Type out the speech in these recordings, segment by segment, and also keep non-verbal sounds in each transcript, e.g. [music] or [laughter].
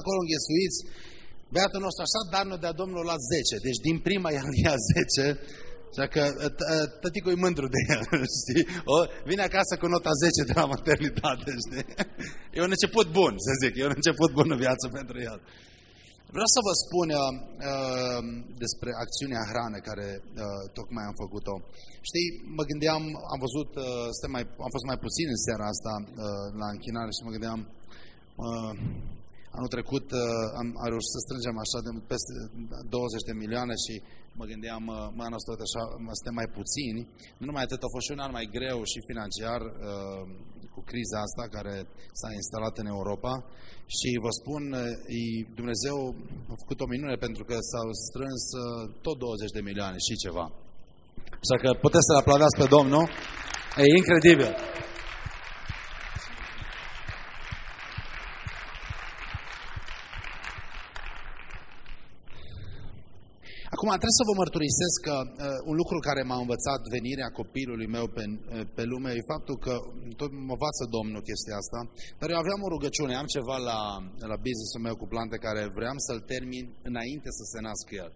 acolo înghesuiți, beatul nostru așa, dar nu dea Domnul la 10. Deci din prima el [laughs] ia 10, Așa că ă, ă, tăticu e mândru de el, [laughs] știi? O, vine acasă cu nota 10 de la maternitate, [laughs] știi? E un început bun, să zic, e un început bun în viață pentru el. Vreau să vă spun uh, despre acțiunea hrană care uh, tocmai am făcut-o. Știi, mă gândeam, am văzut, uh, mai, am fost mai puțin în seara asta uh, la închinare și mă gândeam, uh, anul trecut uh, am, am reușit să strângem așa de peste 20 de milioane și mă gândeam, uh, mă, anul ăsta așa, suntem mai puțini. Nu numai atât, a fost și un an mai greu și financiar uh, cu criza asta care s-a instalat în Europa și vă spun, Dumnezeu a făcut o minune pentru că s-au strâns tot 20 de milioane și ceva. Așa că puteți să-L aplaudați pe Domnul. E incredibil. Acum, trebuie să vă mărturisesc că uh, un lucru care m-a învățat venirea copilului meu pe, uh, pe lume e faptul că tot mă învață Domnul chestia asta, dar eu aveam o rugăciune, am ceva la, la business-ul meu cu plante care vreau să-l termin înainte să se nască el.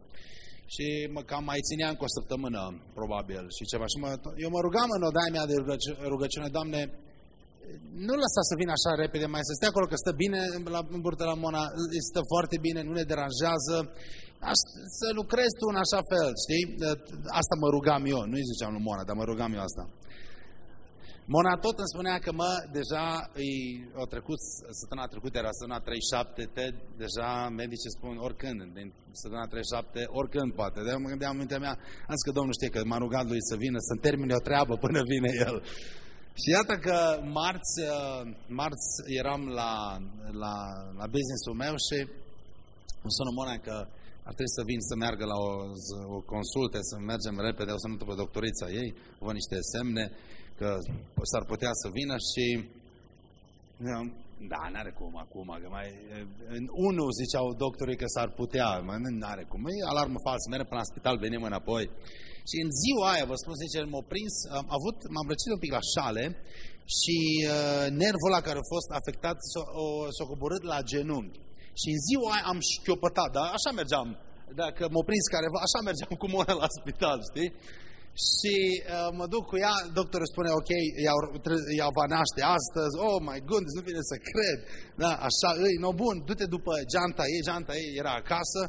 Și mă cam mai țineam cu o săptămână, probabil, și ceva. Și mă, eu mă rugam în odaia mea de rugăciune, Doamne, nu lăsa să vină așa repede, mai să stea acolo, că stă bine la, în burtă la Mona, stă foarte bine, nu ne deranjează, Aș, să lucrezi tu în așa fel, știi? Asta mă rugam eu, nu-i ziceam lui Mona, dar mă rugam eu asta. Mona tot îmi spunea că, mă, deja îi, o trecut, săptămâna trecută era săptămâna 37, te, deja medicii spun oricând, din săptămâna 37, oricând poate. De mă gândeam în mintea mea, am zis că Domnul știe că m-a rugat lui să vină, să termine o treabă până vine el. Și iată că marți, marți eram la, la, la business-ul meu și îmi sună Mona că ar trebui să vin să meargă la o, o consulte, să mergem repede, o să nu pe doctorița ei, văd niște semne că s-ar putea să vină și da, n-are cum acum, că mai... În unul ziceau doctorii că s-ar putea, mai n-are cum. E alarmă falsă, mergem până la spital, venim înapoi. Și în ziua aia, vă spun sincer, m-a prins, am avut, m-am răcit un pic la șale și uh, nervul ăla care a fost afectat s-a coborât la genunchi. Și în ziua aia am șchiopătat, dar așa mergeam. Dacă m-a prins careva, așa mergeam cu Mona la spital, știi? Și uh, mă duc cu ea, doctorul spune, ok, ea, ea va naște astăzi, oh my goodness, nu vine să cred. Da, așa, îi, no bun, du-te după geanta ei, geanta ei era acasă.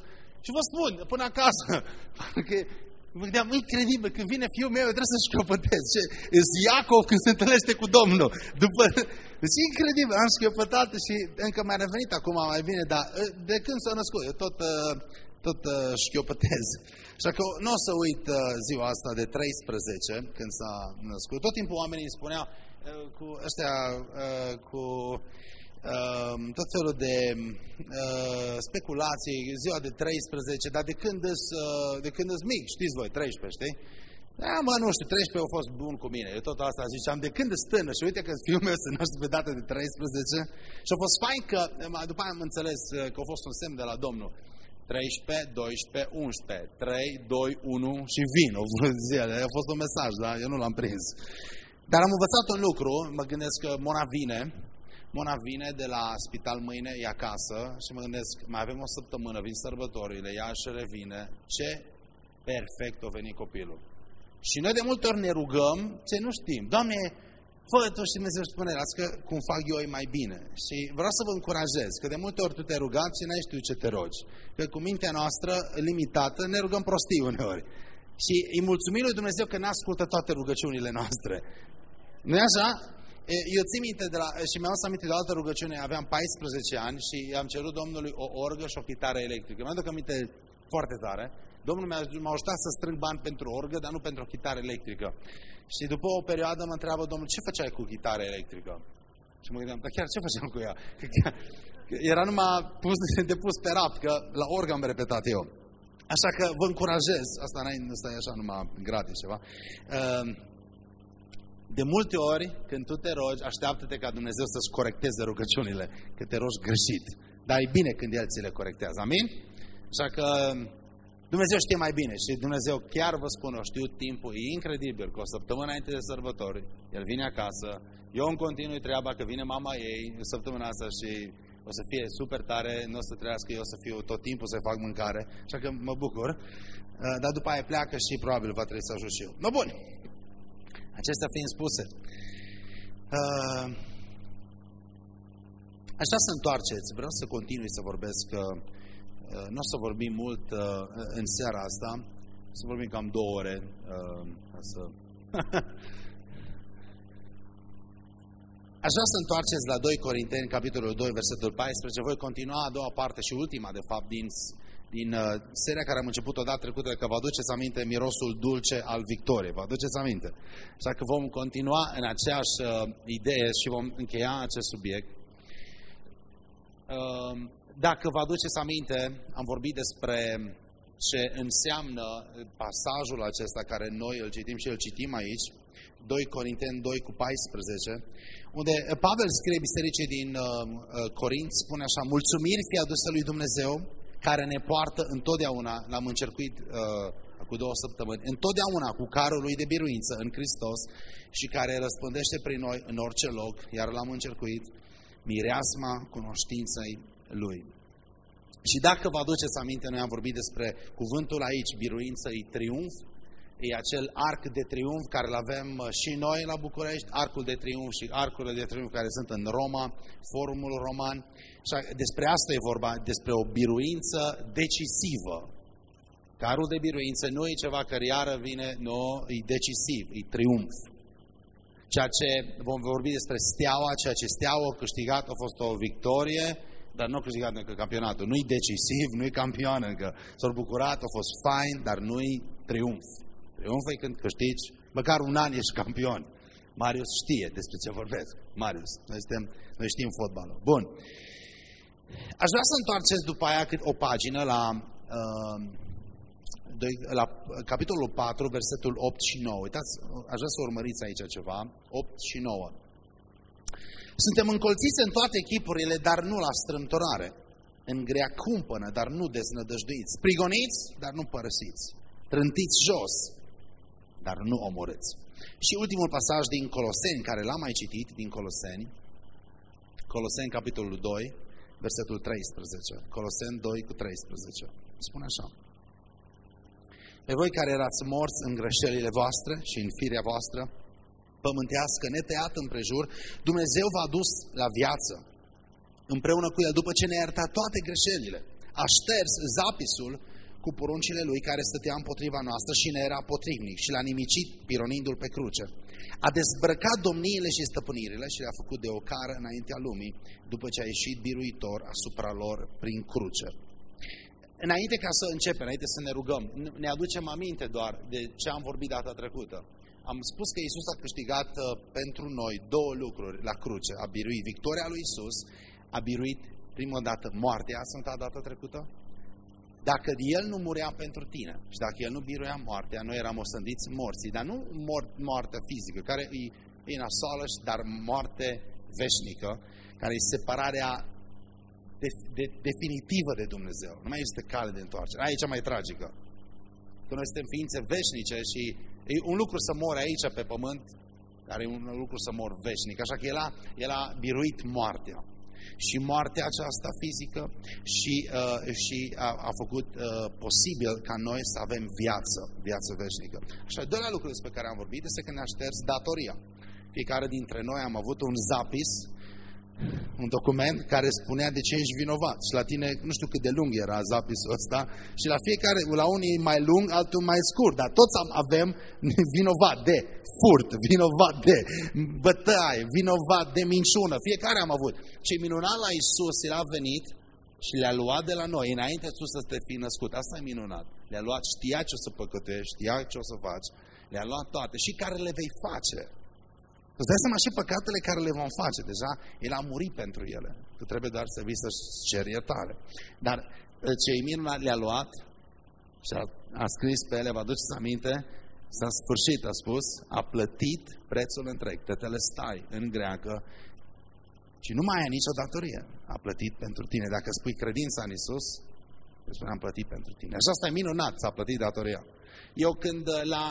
Și vă spun, până acasă, [laughs] că mă gândeam, incredibil, când vine fiul meu, eu trebuie să șchiopătez. Ce? Îți Iacov când se întâlnește cu Domnul. După, deci incredibil, am șchiopătat și încă mai revenit acum mai bine, dar uh, de când s-a născut, eu tot, uh, tot uh, șchiopătez. Așa că nu o să uit ziua asta de 13, când s-a născut. Tot timpul oamenii îmi spuneau cu ăștia, cu Ehm, tot felul de uh, speculații, ziua de 13, dar de când îs, uh, de când îs mic, știți voi, 13, știi? Da, mă, nu știu, 13 au fost bun cu mine. Eu tot asta ziceam, de când îs tânăr și uite că fiul meu se naște pe data de 13 și a fost fain că, după aia am înțeles că a fost un semn de la Domnul. 13, 12, 11, 3, 2, 1 și vin. A fost un mesaj, da? Eu nu l-am prins. Dar am învățat un lucru, mă gândesc că Mona vine Mona vine de la spital mâine, e acasă și mă gândesc, mai avem o săptămână, vin sărbătorile, ea și revine, ce perfect a venit copilul. Și noi de multe ori ne rugăm ce nu știm. Doamne, fă tu și Dumnezeu spune, las că cum fac eu e mai bine. Și vreau să vă încurajez, că de multe ori tu te rugat și n-ai știu ce te rogi. Că cu mintea noastră limitată ne rugăm prostii uneori. Și îi mulțumim lui Dumnezeu că ne ascultă toate rugăciunile noastre. nu e așa? Eu țin minte de la, și mi-am aminte de o altă rugăciune, aveam 14 ani și am cerut Domnului o orgă și o chitară electrică. Mi-am aduc aminte foarte tare. Domnul mi-a, m-a ajutat să strâng bani pentru o orgă, dar nu pentru o chitară electrică. Și după o perioadă mă întreabă Domnul, ce făceai cu chitară electrică? Și mă gândeam, dar chiar ce făceam cu ea? [laughs] Era numai pus, [laughs] de pus pe rapt, că la orgă am repetat eu. Așa că vă încurajez, asta, asta e așa numai gratis ceva, uh, de multe ori, când tu te rogi, așteaptă-te ca Dumnezeu să-ți corecteze rugăciunile, că te rogi greșit. Dar e bine când El ți le corectează. Amin? Așa că Dumnezeu știe mai bine și Dumnezeu chiar vă spun, o știu timpul, e incredibil că o săptămână înainte de sărbători, El vine acasă, eu îmi continui treaba că vine mama ei săptămâna asta și o să fie super tare, nu o să trăiască eu să fiu tot timpul să fac mâncare, așa că mă bucur. Uh, dar după aia pleacă și probabil va trebui să ajut și eu. No, bun. Acestea fiind spuse, uh, așa să întoarceți, vreau să continui să vorbesc, uh, nu o să vorbim mult în seara asta, să vorbim cam două ore, ca să Aș vrea să întoarceți la 2 Corinteni, capitolul 2, versetul 14. Voi continua a doua parte și ultima, de fapt, din, din uh, seria care am început o dată trecută, că vă aduceți aminte mirosul dulce al victoriei. Vă aduceți aminte? Așa că vom continua în aceeași uh, idee și vom încheia acest subiect. Uh, dacă vă aduceți aminte, am vorbit despre ce înseamnă pasajul acesta care noi îl citim și îl citim aici, 2 Corinteni 2 cu 14, unde Pavel scrie bisericii din uh, uh, Corint, spune așa, mulțumiri fie adusă lui Dumnezeu, care ne poartă întotdeauna, l-am încercuit uh, cu două săptămâni, întotdeauna cu carul lui de biruință în Hristos și care răspândește prin noi în orice loc, iar l-am încercuit, mireasma cunoștinței lui. Și dacă vă aduceți aminte, noi am vorbit despre cuvântul aici, biruință, e triumf, e acel arc de triumf care îl avem uh, și noi la București, arcul de triumf și arcurile de triumf care sunt în Roma, forumul roman. Și despre asta e vorba, despre o biruință decisivă. Carul de biruință nu e ceva care iară vine, nu, e decisiv, e triumf. Ceea ce vom vorbi despre steaua, ceea ce steaua a câștigat a fost o victorie, dar nu a câștigat încă campionatul. Nu-i decisiv, nu-i campion încă. S-au bucurat, a fost fain, dar nu-i triumf. Triumfă când câștigi, măcar un an ești campion. Marius știe despre ce vorbesc. Marius, noi, suntem, noi știm fotbalul. Bun. Aș vrea să întoarceți după aia cât o pagină la, uh, la capitolul 4, versetul 8 și 9. Uitați, aș vrea să urmăriți aici ceva. 8 și 9. Suntem încolțiți în toate echipurile, dar nu la strâmtorare. În grea cumpănă, dar nu deznădăjduiți. Prigoniți, dar nu părăsiți. Trântiți jos, dar nu omorâți. Și ultimul pasaj din Coloseni, care l-am mai citit, din Coloseni, Coloseni, capitolul 2, versetul 13. Coloseni 2 cu 13. Spune așa. Pe voi care erați morți în greșelile voastre și în firea voastră, pământească, netăiat împrejur, Dumnezeu v-a dus la viață împreună cu El, după ce ne-a iertat toate greșelile. A șters zapisul cu poruncile lui care stătea împotriva noastră și ne era potrivnic și l-a nimicit pironindu-l pe cruce. A dezbrăcat domniile și stăpânirile și le-a făcut de o cară înaintea lumii, după ce a ieșit biruitor asupra lor prin cruce. Înainte ca să începem, înainte să ne rugăm, ne aducem aminte doar de ce am vorbit data trecută. Am spus că Isus a câștigat uh, pentru noi două lucruri la cruce. A biruit victoria lui Isus, a biruit prima dată moartea, sunt data trecută, dacă El nu murea pentru tine și dacă El nu biruia moartea, noi eram osândiți morții, dar nu mort, moartea fizică, care e, e nasoală, dar moarte veșnică, care e separarea de, de, definitivă de Dumnezeu. Nu mai este cale de întoarcere. Aici e mai tragică. Că noi suntem ființe veșnice și e un lucru să mori aici pe pământ, dar e un lucru să mor veșnic. Așa că El a, el a biruit moartea și moartea aceasta fizică și, uh, și a, a făcut uh, posibil ca noi să avem viață, viață veșnică. Și al doilea lucru despre care am vorbit este că ne-a șters datoria. Fiecare dintre noi am avut un zapis un document care spunea de ce ești vinovat. Și la tine, nu știu cât de lung era zapisul ăsta, și la fiecare, la unii mai lung, altul mai scurt, dar toți avem [laughs] vinovat de furt, vinovat de bătaie, vinovat de minciună. Fiecare am avut. Ce minunat la Isus, El a venit și le-a luat de la noi, înainte tu să te fi născut. Asta e minunat. Le-a luat, știa ce o să păcătești, știa ce o să faci, le-a luat toate și care le vei face. Îți dai seama și păcatele care le vom face. Deja El a murit pentru ele. Tu trebuie doar să vii să-și ceri iertare. Dar ă, ce minunat le-a luat și a, a scris pe ele, vă aduceți aminte, s-a sfârșit, a spus, a plătit prețul întreg. Tetele stai în greacă și nu mai ai nicio datorie. A plătit pentru tine. Dacă spui credința în Isus, îți spune, am plătit pentru tine. Așa asta e minunat, s-a plătit datoria. Eu când ă, la,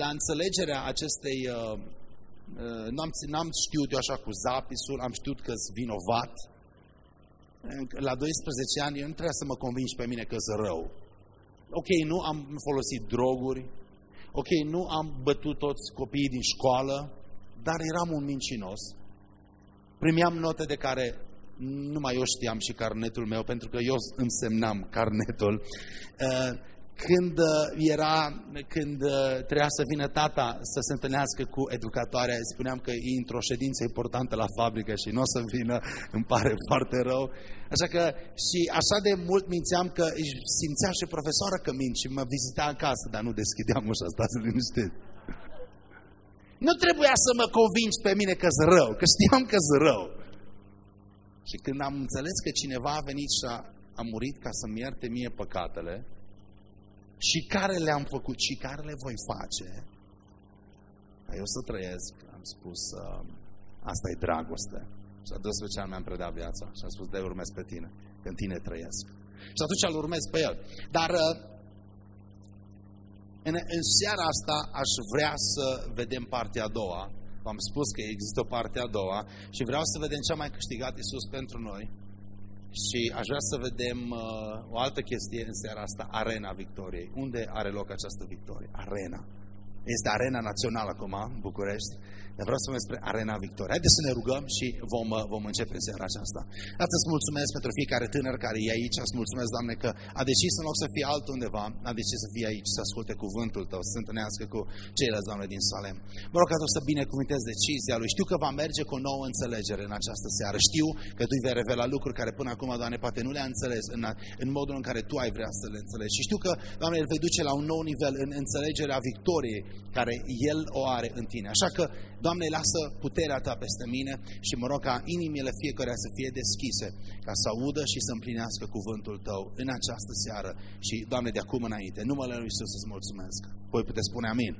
la înțelegerea acestei uh, Uh, n-am, n-am știut eu așa cu zapisul, am știut că sunt vinovat. la 12 ani, eu nu trebuia să mă convingi pe mine că sunt rău. Ok, nu am folosit droguri, ok, nu am bătut toți copiii din școală, dar eram un mincinos. Primeam note de care numai eu știam și carnetul meu, pentru că eu îmi semnam carnetul. Uh, când uh, era, când uh, trebuia să vină tata să se întâlnească cu educatoarea, spuneam că e într-o ședință importantă la fabrică și nu o să vină, îmi pare foarte rău. Așa că și așa de mult mințeam că își simțea și profesoara că mint și mă vizita acasă, dar nu deschideam ușa, stați liniștit. Nu trebuia să mă convingi pe mine că sunt rău, că știam că sunt rău. Și când am înțeles că cineva a venit și a, a murit ca să-mi ierte mie păcatele, și care le-am făcut și care le voi face, ca eu să trăiesc, am spus, uh, asta e dragoste. Și la 12 ani mi-am predat viața și am spus, de urmez pe tine, că în tine trăiesc. Și atunci îl urmez pe el. Dar uh, în, în seara asta aș vrea să vedem partea a doua. V-am spus că există o parte a doua și vreau să vedem ce a mai câștigat Isus pentru noi și aș vrea să vedem uh, o altă chestie în seara asta, Arena Victoriei. Unde are loc această victorie? Arena. Este Arena Națională acum, în București. Dar vreau să vă despre Arena Victoria. Haideți să ne rugăm și vom, uh, vom începe seara aceasta. Tată, îți mulțumesc pentru fiecare tânăr care e aici. Îți mulțumesc, Doamne, că a decis în loc să fie altundeva, a decis să fie aici, să asculte cuvântul Tău, să se întâlnească cu ceilalți, Doamne, din Salem. Mă rog ca Tu să binecuvântezi decizia Lui. Știu că va merge cu o nouă înțelegere în această seară. Știu că Tu îi vei revela lucruri care până acum, Doamne, poate nu le-a înțeles în, în modul în care Tu ai vrea să le înțelegi. Și știu că, Doamne, îl vei duce la un nou nivel în înțelegerea victoriei care El o are în Tine. Așa că, Doamne, lasă puterea Ta peste mine și mă rog ca inimile fiecare să fie deschise, ca să audă și să împlinească cuvântul Tău în această seară. Și, Doamne, de acum înainte, numele Lui Iisus îți mulțumesc. Voi puteți spune amin.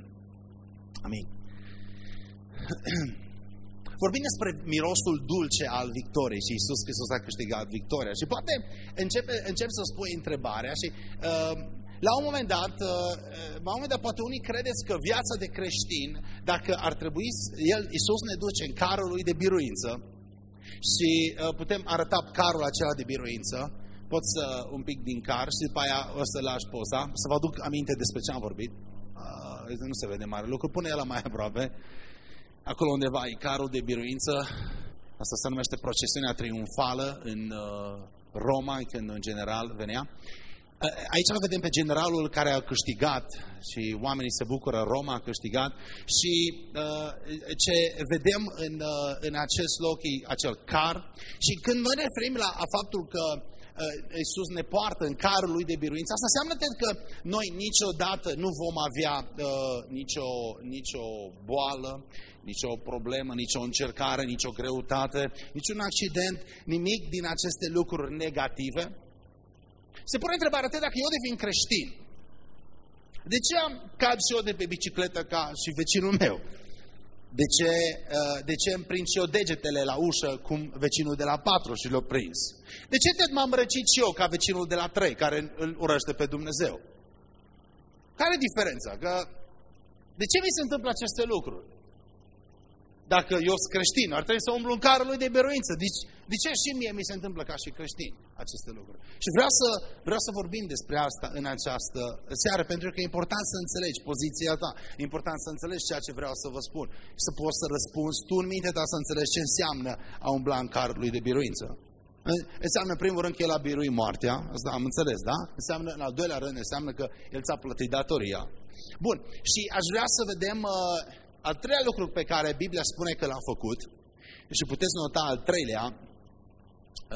Amin. [clears throat] Vorbim despre mirosul dulce al victoriei și Iisus Hristos a câștigat victoria. Și poate începe, încep să spui întrebarea și uh, la un moment dat, uh, uh, la un moment dat, poate unii credeți că viața de creștin, dacă ar trebui, el, Iisus ne duce în carul lui de biruință și uh, putem arăta carul acela de biruință, pot să un pic din car și după aia o să lași poza, să vă aduc aminte despre ce am vorbit. Nu se vede mare lucru, pune el mai aproape. Acolo undeva e carul de biruință, asta se numește procesiunea triumfală în Roma, când în general venea. Aici îl vedem pe generalul care a câștigat și oamenii se bucură, Roma a câștigat și uh, ce vedem în, uh, în acest loc e acel car. Și când noi ne referim la faptul că uh, Iisus ne poartă în carul lui de biruință, asta înseamnă că noi niciodată nu vom avea uh, nicio, nicio boală, nicio problemă, nicio încercare, nicio greutate, niciun accident, nimic din aceste lucruri negative se pune întrebarea atât dacă eu devin creștin, de ce am cad și eu de pe bicicletă ca și vecinul meu? De ce, uh, de ce îmi prind și eu degetele la ușă cum vecinul de la patru și l-a prins? De ce te m-am răcit și eu ca vecinul de la trei care îl urăște pe Dumnezeu? Care e diferența? Că de ce mi se întâmplă aceste lucruri? Dacă eu sunt creștin, ar trebui să umblu în carul lui de beruință. Deci, de ce și mie mi se întâmplă ca și creștin aceste lucruri? Și vreau să, vreau să vorbim despre asta în această seară, pentru că e important să înțelegi poziția ta, e important să înțelegi ceea ce vreau să vă spun, să poți să răspunzi tu în mintea ta să înțelegi ce înseamnă a umbla în carul lui de biruință. Înseamnă, în primul rând, că el a birui moartea, asta am înțeles, da? Înseamnă, în al doilea rând, înseamnă că el ți-a plătit datoria. Bun, și aș vrea să vedem uh, al treilea lucru pe care Biblia spune că l-a făcut, și puteți nota al treilea,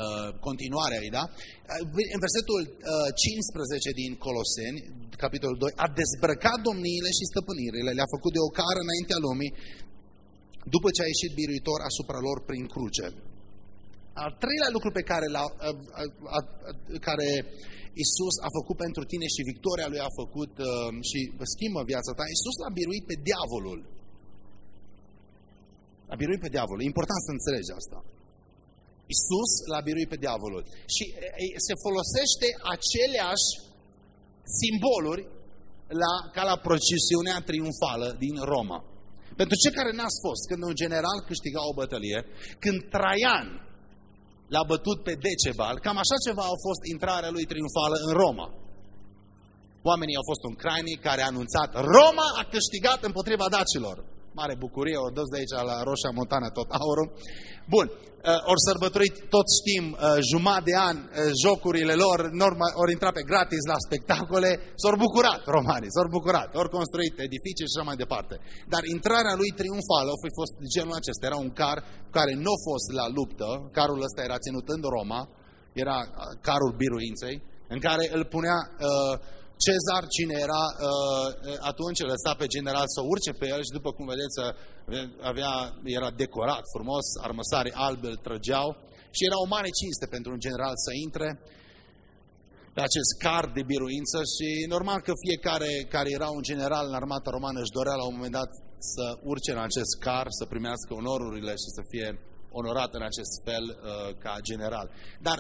uh, continuarea ei, da? În versetul uh, 15 din Coloseni, capitolul 2, a dezbrăcat domniile și stăpânirile, le-a făcut de o cară înaintea lumii, după ce a ieșit biruitor asupra lor prin cruce. Al treilea lucru pe care, l-a, a, a, a, care Isus a făcut pentru tine și victoria lui a făcut uh, și schimbă viața ta, Isus l-a biruit pe diavolul. A biruit pe diavolul. E important să înțelegi asta. Isus l-a biruit pe diavolul. Și se folosește aceleași simboluri la, ca la procesiunea triumfală din Roma. Pentru cei care n-ați fost, când un general câștiga o bătălie, când Traian l-a bătut pe Decebal. Cam așa ceva a fost intrarea lui triumfală în Roma. Oamenii au fost un crainic care a anunțat Roma a câștigat împotriva dacilor. Mare bucurie, ori dus de aici la Roșia Montană tot aurul. Bun, uh, ori sărbătorit, toți știm, uh, jumătate de an, uh, jocurile lor, norma, ori intra pe gratis la spectacole, s-au bucurat romanii, s-au bucurat, ori construit edificii și așa mai departe. Dar intrarea lui triumfală a fost genul acesta, era un car care nu a fost la luptă, carul ăsta era ținut în Roma, era carul biruinței, în care îl punea uh, Cezar, cine era uh, atunci, lăsa pe general să urce pe el și după cum vedeți avea, era decorat frumos, armăsari albe îl trăgeau și era o mare cinste pentru un general să intre pe acest car de biruință și normal că fiecare care era un general în armata romană își dorea la un moment dat să urce în acest car, să primească onorurile și să fie onorat în acest fel uh, ca general. Dar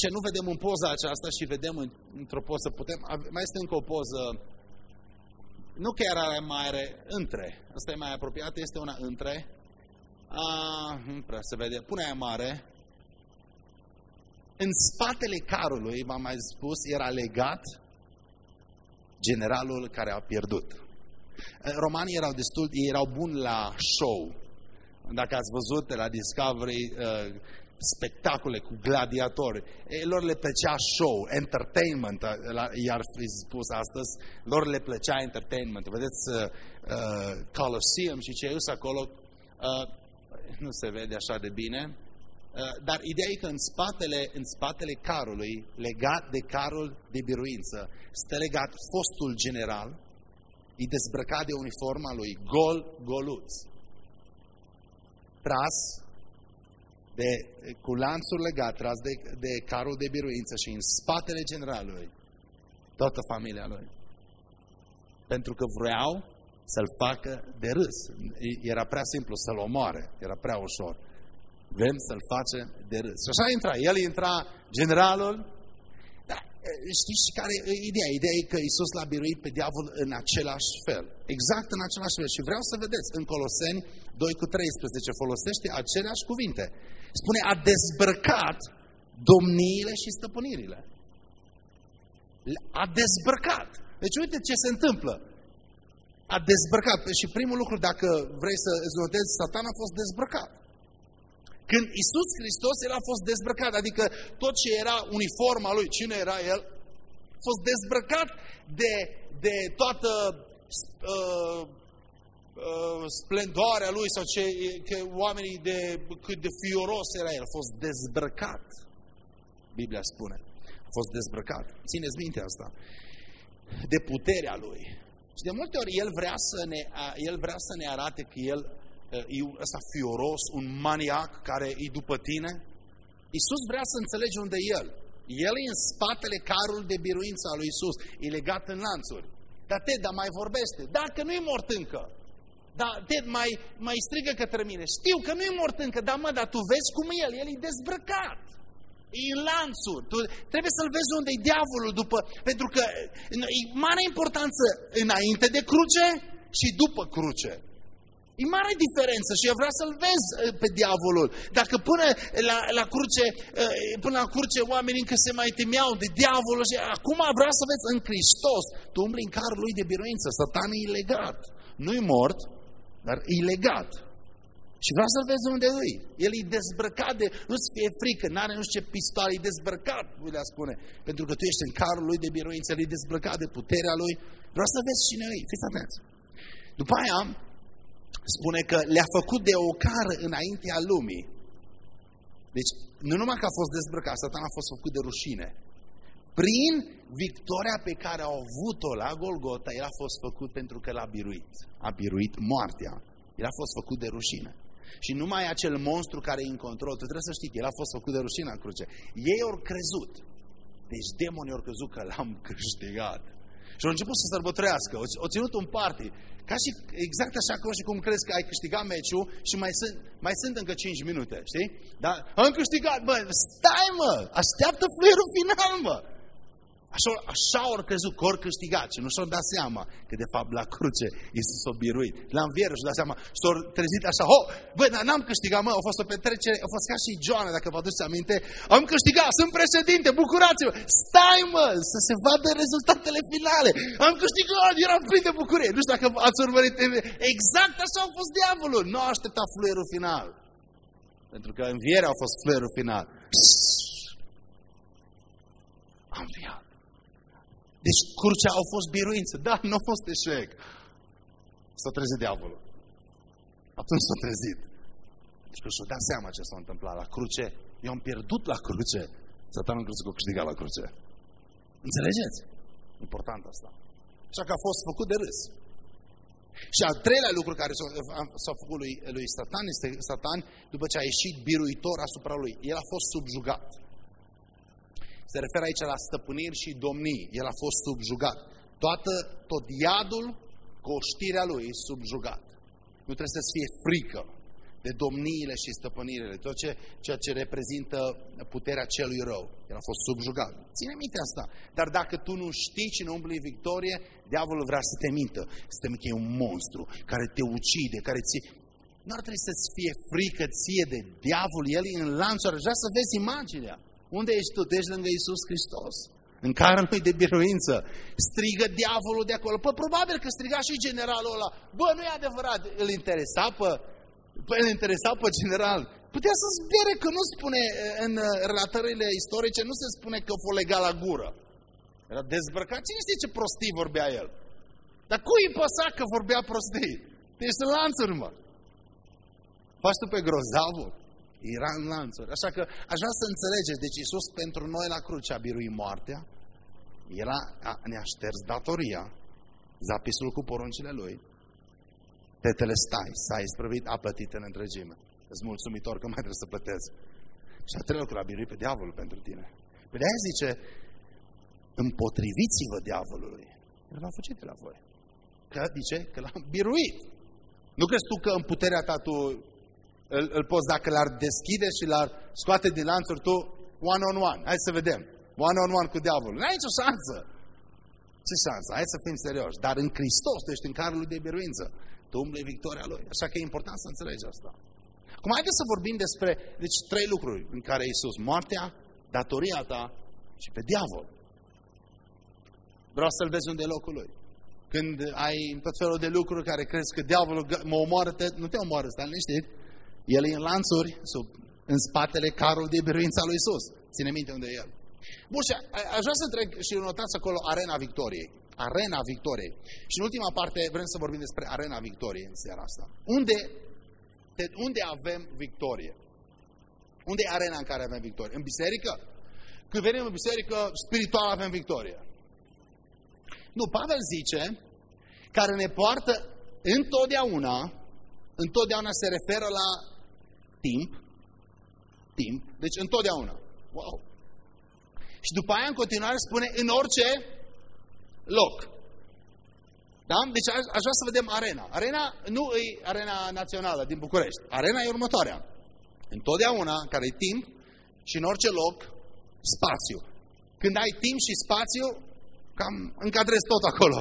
ce nu vedem în poza aceasta și vedem într-o poză, putem, mai este încă o poză, nu chiar are mare, între, asta e mai apropiat, este una între, a, nu prea se vede, pune aia mare, în spatele carului, v-am mai spus, era legat generalul care a pierdut. Romanii erau destul, ei erau buni la show. Dacă ați văzut la Discovery, uh, spectacole cu gladiatori. Ei, lor le plăcea show, entertainment, i-ar fi spus astăzi, lor le plăcea entertainment. Vedeți uh, uh Colosseum și ce e acolo, uh, nu se vede așa de bine, uh, dar ideea e că în spatele, în spatele carului, legat de carul de biruință, stă legat fostul general, e dezbrăcat de uniforma lui, gol, goluț, tras de, cu lanțuri legate, tras de, de carul de biruință și în spatele generalului toată familia lui. Pentru că vreau să-l facă de râs. Era prea simplu să-l omoare, era prea ușor. Vrem să-l face de râs. Și așa intra. El intra generalul, dar știți care e ideea? Ideea e că Isus l-a biruit pe diavol în același fel. Exact în același fel. Și vreau să vedeți, în Coloseni 2 cu 13 folosește aceleași cuvinte. Spune, a dezbrăcat domniile și stăpânirile. A dezbrăcat. Deci uite ce se întâmplă. A dezbrăcat. Și primul lucru, dacă vrei să îți notezi, Satan a fost dezbrăcat. Când Isus Hristos, El a fost dezbrăcat, adică tot ce era uniforma Lui, cine era El, a fost dezbrăcat de, de toată uh, uh, splendoarea lui sau ce, că oamenii de cât de fioros era el, a fost dezbrăcat. Biblia spune. A fost dezbrăcat. Țineți minte asta. De puterea lui. Și de multe ori el vrea să ne, el vrea să ne arate că el uh, e ăsta fioros, un maniac care e după tine. Iisus vrea să înțelegi unde e el. El e în spatele carul de biruință al lui Isus, e legat în lanțuri. Dar te, dar mai vorbește. Dacă nu e mort încă. Dar Ted mai, mai strigă către mine. Știu că nu e mort încă, dar mă, dar tu vezi cum e el, el e dezbrăcat. E în lanțuri. Tu trebuie să-l vezi unde e diavolul după... Pentru că e mare importanță înainte de cruce și după cruce. E mare diferență și eu vreau să-l vezi uh, pe diavolul. Dacă până la, la cruce, uh, până la cruce oamenii încă se mai temeau de diavolul și acum vreau să vezi în Hristos. Tu umbli în carul lui de biruință, satan e legat. Nu-i mort, dar e legat. Și vreau să-l vezi unde îi. El e dezbrăcat de, nu-ți fie frică, n-are nu știu ce pistol, e dezbrăcat, le spune. Pentru că tu ești în carul lui de biruință, el e dezbrăcat de puterea lui. Vreau să vezi cine îi. Fiți atenți. După aia, spune că le-a făcut de o cară înaintea lumii. Deci, nu numai că a fost dezbrăcat, Satan a fost făcut de rușine. Prin victoria pe care a avut-o la Golgota, el a fost făcut pentru că l-a biruit. A biruit moartea. El a fost făcut de rușine. Și numai acel monstru care e în control, tu trebuie să știi că el a fost făcut de rușine în cruce. Ei au crezut. Deci demonii au crezut că l-am [laughs] câștigat. Și au început să sărbătorească. Au ținut un party. Ca și, exact așa ca și cum crezi că ai câștigat meciul și mai sunt, mai sunt încă 5 minute, știi? Dar am câștigat, bă, stai mă, așteaptă fluierul final, mă. Așa, așa au crezut că ori câștigat și nu și-au dat seama că de fapt la cruce Iisus s-a biruit. La înviere și-au dat seama, s-au trezit așa, ho, băi, dar n-am câștigat, mă, a fost o petrecere, a fost ca și Joana, dacă vă aduceți aminte, am câștigat, sunt președinte, bucurați-vă, stai mă, să se vadă rezultatele finale, am câștigat, eram plin de bucurie. Nu știu dacă ați urmărit, exact așa a fost diavolul, nu a așteptat fluierul final. Pentru că învierea a fost fluierul final. Am înviat. Deci crucea au fost biruință. Da, nu a fost eșec. S-a trezit diavolul. Atunci s-a trezit. Deci că și-a dat seama ce s-a întâmplat la cruce. Eu am pierdut la cruce. Satanul crezut că a câștigat la cruce. Înțelegeți? Important asta. Așa că a fost făcut de râs. Și al treilea lucru care s-a făcut lui, lui Satan este Satan, după ce a ieșit biruitor asupra lui, el a fost subjugat. Se referă aici la stăpâniri și domnii. El a fost subjugat. Toată, tot iadul cu oștirea lui subjugat. Nu trebuie să-ți fie frică de domniile și stăpânirile, tot ce, ceea ce reprezintă puterea celui rău. El a fost subjugat. Ține minte asta. Dar dacă tu nu știi și nu umbli victorie, diavolul vrea să te mintă. Să te că e un monstru care te ucide, care ți... Nu ar trebui să-ți fie frică ție de diavol, el e în lanțuri. Aș vrea să vezi imaginea. Unde ești tu? Tu ești lângă Isus Hristos. În care nu de biruință. Strigă diavolul de acolo. Păi probabil că striga și generalul ăla. Bă, nu e adevărat. Îl interesa pe, păi îl interesa pe general. Putea să spere că nu spune în relatările istorice, nu se spune că a fost legat la gură. Era dezbrăcat. Cine știe ce prostii vorbea el? Dar cui îi păsa că vorbea prostii? Ești în lanțuri, mă. Faci tu pe grozavul? Era în lanțuri. Așa că aș vrea să înțelegeți, deci Iisus pentru noi la cruce a biruit moartea, el a, a, ne-a șters datoria, zapisul cu poruncile Lui, tetele stai, s-a isprăvit, a plătit în întregime. Îți mulțumitor că mai trebuie să plătesc. Și a treilea lucru, a biruit pe diavolul pentru tine. Pe de aia zice, împotriviți-vă diavolului. El va face de la voi. Că, zice, că l-am biruit. Nu crezi tu că în puterea ta tu îl, îl poți, dacă l-ar deschide și l-ar scoate din lanțuri, tu one-on-one. -on -one. Hai să vedem. One-on-one -on -one cu diavolul. N-ai nicio șansă. Ce șansă? Hai să fim serioși. Dar în Hristos tu ești în carul lui de biruință. Tu umbli victoria lui. Așa că e important să înțelegi asta. Acum haideți să vorbim despre deci, trei lucruri în care Iisus, moartea, datoria ta și pe diavol. Vreau să-l vezi unde e locul lui. Când ai tot felul de lucruri care crezi că diavolul mă omoară, te, nu te omoară, stai liniștit. El e în lanțuri, sub, în spatele carul de biruință lui Isus. Ține minte unde e el. Bun, și aș vrea să întreg și notați acolo Arena Victoriei. Arena Victoriei. Și în ultima parte vrem să vorbim despre Arena Victoriei în seara asta. Unde, de, unde avem victorie? Unde e arena în care avem victorie? În biserică? Când venim în biserică, spiritual avem victorie. Nu, Pavel zice, care ne poartă întotdeauna, întotdeauna se referă la timp, timp, deci întotdeauna. Wow! Și după aia în continuare spune în orice loc. Da? Deci aș, aș vrea să vedem arena. Arena nu e arena națională din București. Arena e următoarea. Întotdeauna, care e timp, și în orice loc, spațiu. Când ai timp și spațiu, cam încadrezi tot acolo.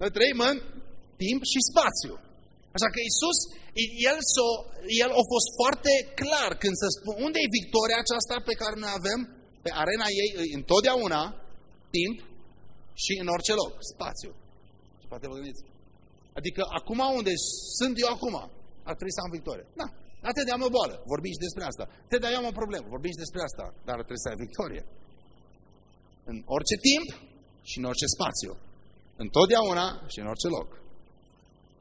Noi trăim în timp și spațiu. Așa că Iisus, el, s-o, el a fost foarte clar când se spune, unde e victoria aceasta pe care noi avem? Pe arena ei, întotdeauna, timp și în orice loc, spațiu. Și poate vă gândiți. Adică acum unde sunt eu acum, ar trebui să am victorie. Da, dar te am o boală, vorbim și despre asta. Te dai am o problemă, vorbim și despre asta. Dar trebuie să ai victorie. În orice timp și în orice spațiu. Întotdeauna și în orice loc.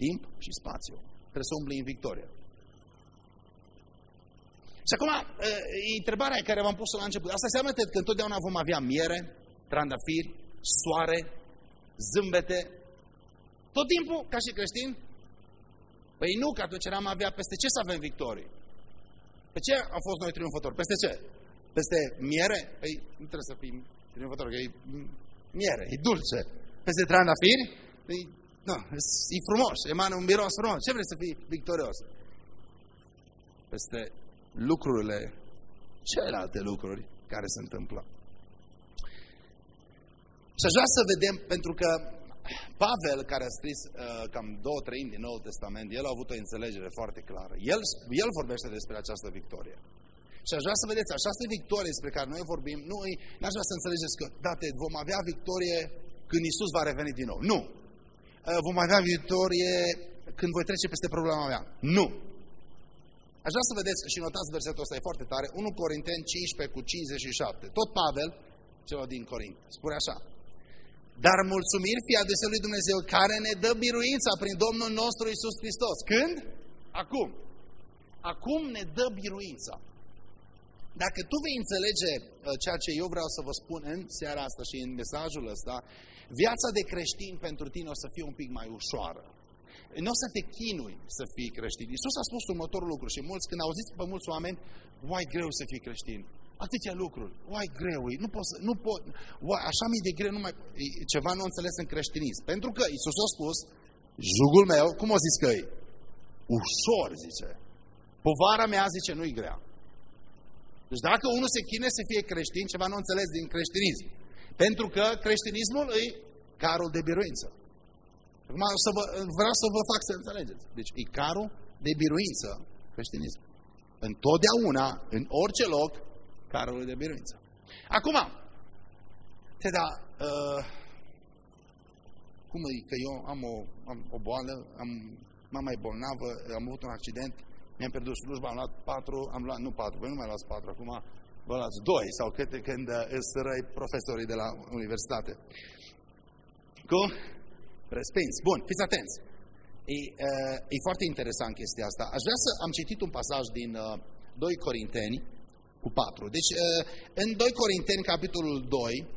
Timp și spațiu. Trebuie să umbli în victorie. Și acum, e întrebarea care v-am pus la început. Asta înseamnă că întotdeauna vom avea miere, trandafiri, soare, zâmbete, tot timpul, ca și creștini? Păi nu, că atunci n-am avea peste ce să avem victorii. Pe ce am fost noi triumfători? Peste ce? Peste miere? Păi nu trebuie să fim triumfători, că e miere, e dulce. Peste trandafiri? Păi, nu, e frumos, emană un miros frumos. Ce vrei să fii victorios? Peste lucrurile, celelalte lucruri care se întâmplă. Și aș vrea să vedem, pentru că Pavel, care a scris uh, cam două treimi din Noul Testament, el a avut o înțelegere foarte clară. El, el vorbește despre această victorie. Și aș vrea să vedeți, această victorie despre care noi vorbim, nu aș vrea să înțelegeți că, date, vom avea victorie când Isus va reveni din nou. Nu. Uh, vom avea victorie când voi trece peste problema mea. Nu. Aș vrea să vedeți și notați versetul ăsta, e foarte tare, 1 Corinteni 15 cu 57. Tot Pavel, celor din Corint, spune așa. Dar mulțumiri fie aduse lui Dumnezeu care ne dă biruința prin Domnul nostru Isus Hristos. Când? Acum. Acum ne dă biruința. Dacă tu vei înțelege uh, ceea ce eu vreau să vă spun în seara asta și în mesajul ăsta, viața de creștin pentru tine o să fie un pic mai ușoară. Nu o să te chinui să fii creștin. Iisus a spus următorul lucru și mulți, când auziți pe mulți oameni, uai greu să fii creștin. Atâtea lucruri. Uai greu, nu pot, nu pot, uai, așa mi de greu, nu mai, ceva nu înțeles în creștinism. Pentru că Iisus a spus, jugul meu, cum o zis că e? Ușor, zice. Povara mea, zice, nu-i grea. Deci dacă unul se chine să fie creștin, ceva nu înțeles din creștinism. Pentru că creștinismul e carul de biruință. Acum să vă, vreau să vă fac să înțelegeți. Deci e carul de biruință creștinism. Întotdeauna, în orice loc, carul de biruință. Acum, te da, uh, cum e că eu am o, am o boală, am, m-am mai bolnavă, am avut un accident, mi-am pierdut slujba, am luat patru, am luat, nu patru, voi nu mai luați patru, acum vă luați doi sau câte când uh, îți răi profesorii de la universitate. Cum? Respins. Bun, fiți atenți. E, uh, e foarte interesant chestia asta. Aș vrea să am citit un pasaj din uh, 2 Corinteni cu 4. Deci, uh, în 2 Corinteni, capitolul 2,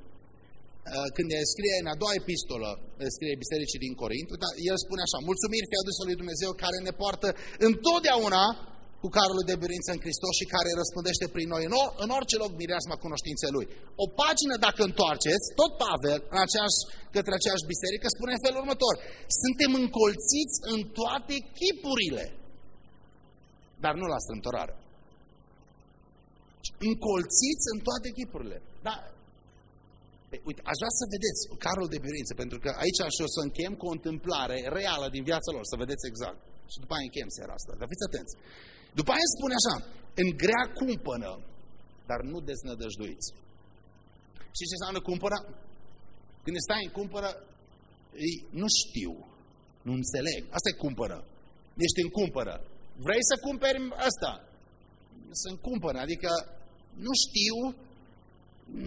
Uh, când scrie în a doua epistolă, scrie bisericii din Corint, el spune așa, mulțumiri fie adusă lui Dumnezeu care ne poartă întotdeauna cu carul de biruință în Hristos și care răspândește prin noi în, în orice loc mireasma cunoștinței Lui. O pagină, dacă întoarceți, tot Pavel, în aceeași, către aceeași biserică, spune în felul următor. Suntem încolțiți în toate chipurile, dar nu la strâmtorare. Încolțiți în toate chipurile. Dar Păi, uite, aș vrea să vedeți carul de biruință, pentru că aici și o să încheiem cu o întâmplare reală din viața lor, să vedeți exact. Și după aia încheiem seara asta. Dar fiți atenți. După aia spune așa, în grea cumpănă, dar nu deznădăjduiți. Și ce înseamnă cumpără? Când stai în cumpără, ei, nu știu, nu înțeleg. Asta e cumpără. Ești în cumpără. Vrei să cumperi asta? Să-mi cumpără, adică nu știu,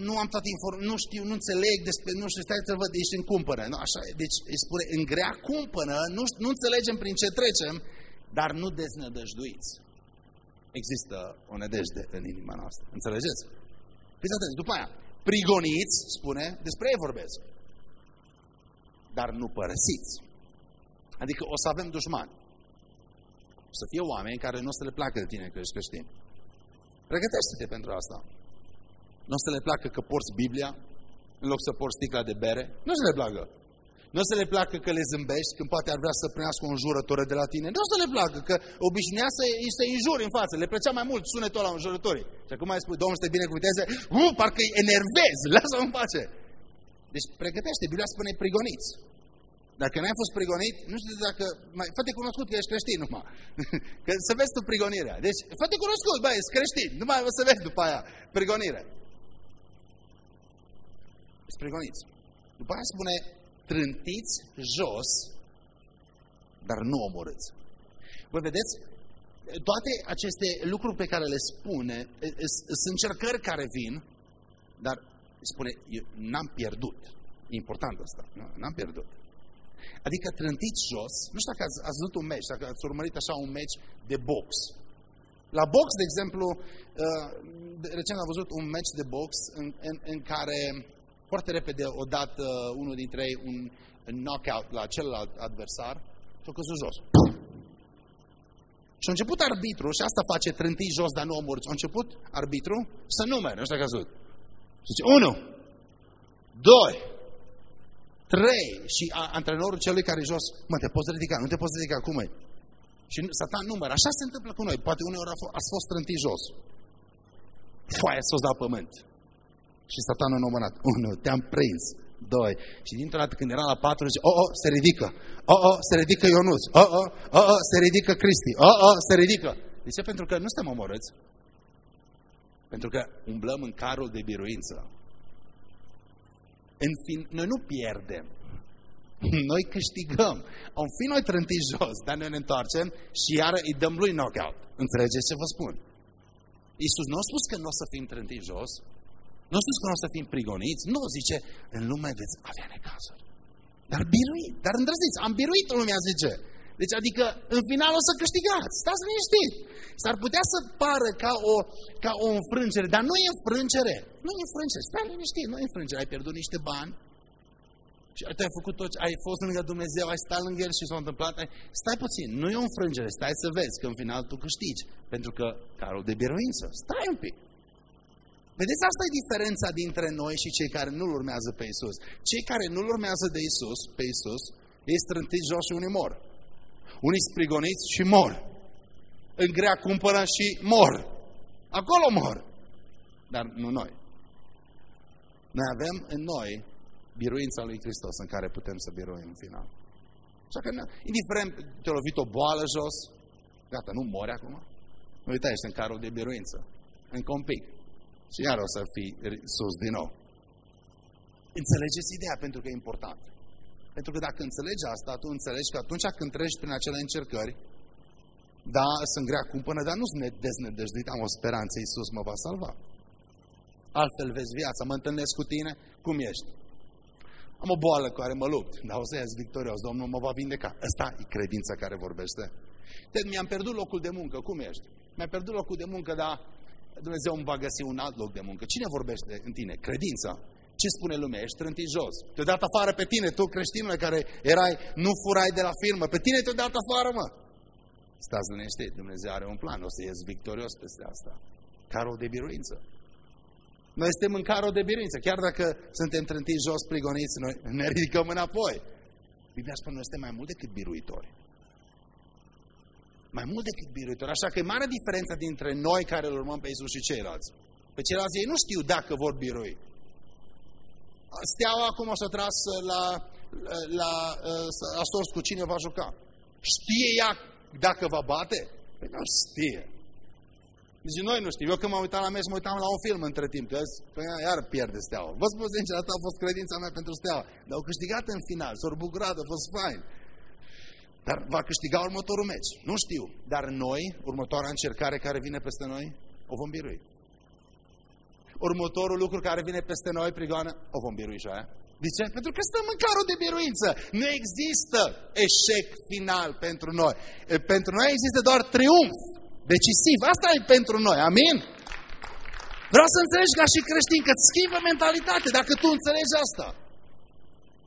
nu am toate informații, nu știu, nu înțeleg despre, nu știu, stai să văd, ești în cumpără. Nu, așa, deci îi spune, în grea cumpără, nu, nu înțelegem prin ce trecem, dar nu deznădăjduiți. Există o nedejde în inima noastră. Înțelegeți? Fiți atenți, după aia, prigoniți, spune, despre ei vorbesc. Dar nu părăsiți. Adică o să avem dușmani. O să fie oameni care nu o să le placă de tine că ești creștin. Pregătește-te pentru asta. Nu o să le placă că porți Biblia în loc să porți sticla de bere. Nu o să le placă. Nu o să le placă că le zâmbești când poate ar vrea să primească o înjurătură de la tine. Nu o să le placă că obișnuia să îi se înjuri în față. Le plăcea mai mult sunetul ăla înjurătorii. Și acum mai spui, Domnul să te binecuvânteze, uh, parcă îi enervezi, [laughs] lasă-mă în pace. Deci pregătește, Biblia spune prigoniți. Dacă n-ai fost prigonit, nu știu dacă... Mai, fă cunoscut că ești creștin numai. [laughs] Că să vezi tu prigonirea. Deci, fă cunoscut, băi, ești creștin. Numai o să vezi după aia prigonirea prigoniți. După aia spune, trântiți jos, dar nu omorâți. Vă vedeți? Toate aceste lucruri pe care le spune, sunt încercări care vin, dar spune, n-am pierdut. E important asta, n-am pierdut. Adică trântiți jos, nu știu dacă ați, ați văzut un meci, dacă ați urmărit așa un meci de box. La box, de exemplu, uh, recent am văzut un meci de box în, în, în care foarte repede o dat uh, unul dintre ei un knockout la celălalt adversar și a căzut jos. Și a început arbitru, și asta face trântii jos, dar nu omorți. A început arbitru să numere, nu știu a căzut. Și zice, unu, doi, trei. Și a, antrenorul celui care e jos, mă, te poți ridica, nu te poți ridica, cum e? Și satan numără. Așa se întâmplă cu noi. Poate uneori ați fost trântit jos. Foaia s-o dat pământ. Și satanul a numărat. [laughs] Unu, te-am prins. doi. Și dintr-o dată când era la patru, zice, oh, oh, se ridică. Oh, oh, se ridică Ionuț. Oh, oh, oh, oh, se ridică Cristi. Oh, oh, se ridică. De ce? Pentru că nu suntem omorâți. Pentru că umblăm în carul de biruință. În fin, noi nu pierdem. [laughs] Noi câștigăm. Am fi noi trântiți jos, dar noi ne întoarcem și iară îi dăm lui knockout. Înțelegeți ce vă spun? Iisus nu a spus că nu o să fim trântiți jos, nu a spus că nu o să fim prigoniți, nu, zice, în lume veți avea necazuri. Dar biruit, dar îndrăziți, am biruit în lumea, zice. Deci, adică, în final o să câștigați. Stați liniștiți. S-ar putea să pară ca o, ca o înfrângere, dar nu e înfrângere. Nu e înfrângere. Stai liniștit, nu e înfrângere. Ai pierdut niște bani, și te-ai făcut tot, ai fost lângă Dumnezeu, ai stat lângă El și s-a întâmplat. Ai... Stai puțin, nu e o înfrângere, stai să vezi că în final tu câștigi. Pentru că carul de biruință, stai un pic. Vedeți, asta e diferența dintre noi și cei care nu-L urmează pe Isus. Cei care nu-L urmează de Isus, pe Isus, ei strântiți jos și unii mor. Unii sprigoniți și mor. În grea cumpără și mor. Acolo mor. Dar nu noi. Noi avem în noi biruința lui Hristos în care putem să biruim în final. Așa că, indiferent, te-a lovit o boală jos, gata, nu mori acum. Uite, ești în carul de biruință. Încă un pic. Și iar o să fii sus din nou. Înțelegeți ideea pentru că e important. Pentru că dacă înțelegi asta, tu înțelegi că atunci când treci prin acele încercări, da, sunt grea cumpănă, dar nu sunt deznădăjduit, am o speranță, Iisus mă va salva. Altfel vezi viața, mă întâlnesc cu tine, cum ești? Am o boală cu care mă lupt, dar o să ies victorios, Domnul mă va vindeca. Asta e credința care vorbește. Mi-am pierdut locul de muncă, cum ești? Mi-am pierdut locul de muncă, dar Dumnezeu îmi va găsi un alt loc de muncă. Cine vorbește în tine? Credința. Ce spune lumea? Ești trântit jos. Te-a dat afară pe tine, tu creștinule care erai, nu furai de la firmă. Pe tine te-a dat afară, mă. Stați liniștit, Dumnezeu are un plan, o să ies victorios peste asta. Carul de biruință. Noi suntem în carul de biruință. Chiar dacă suntem trântiți jos, prigoniți, noi ne ridicăm înapoi. Biblia spune, noi suntem mai mult decât biruitori. Mai mult decât biruitori. Așa că e mare diferența dintre noi care îl urmăm pe Iisus și ceilalți. Pe ceilalți ei nu știu dacă vor birui. Steaua acum o să tras la, la, la a sors cu cine va juca. Știe ea dacă va bate? Păi nu știe. Deci noi nu știm. Eu când m-am uitat la meci, mă uitam la un film între timp, că păi, iar pierde steaua. Vă spun sincer, asta a fost credința mea pentru steaua. Dar au câștigat în final, s-au bucurat, a fost fain. Dar va câștiga următorul meci. Nu știu. Dar noi, următoarea încercare care vine peste noi, o vom birui. Următorul lucru care vine peste noi, prigoană, o vom birui și aia. De ce? Pentru că stăm în carul de biruință. Nu există eșec final pentru noi. Pentru noi există doar triumf decisiv. Asta e pentru noi. Amin? Vreau să înțelegi ca și creștin că îți schimbă mentalitate dacă tu înțelegi asta.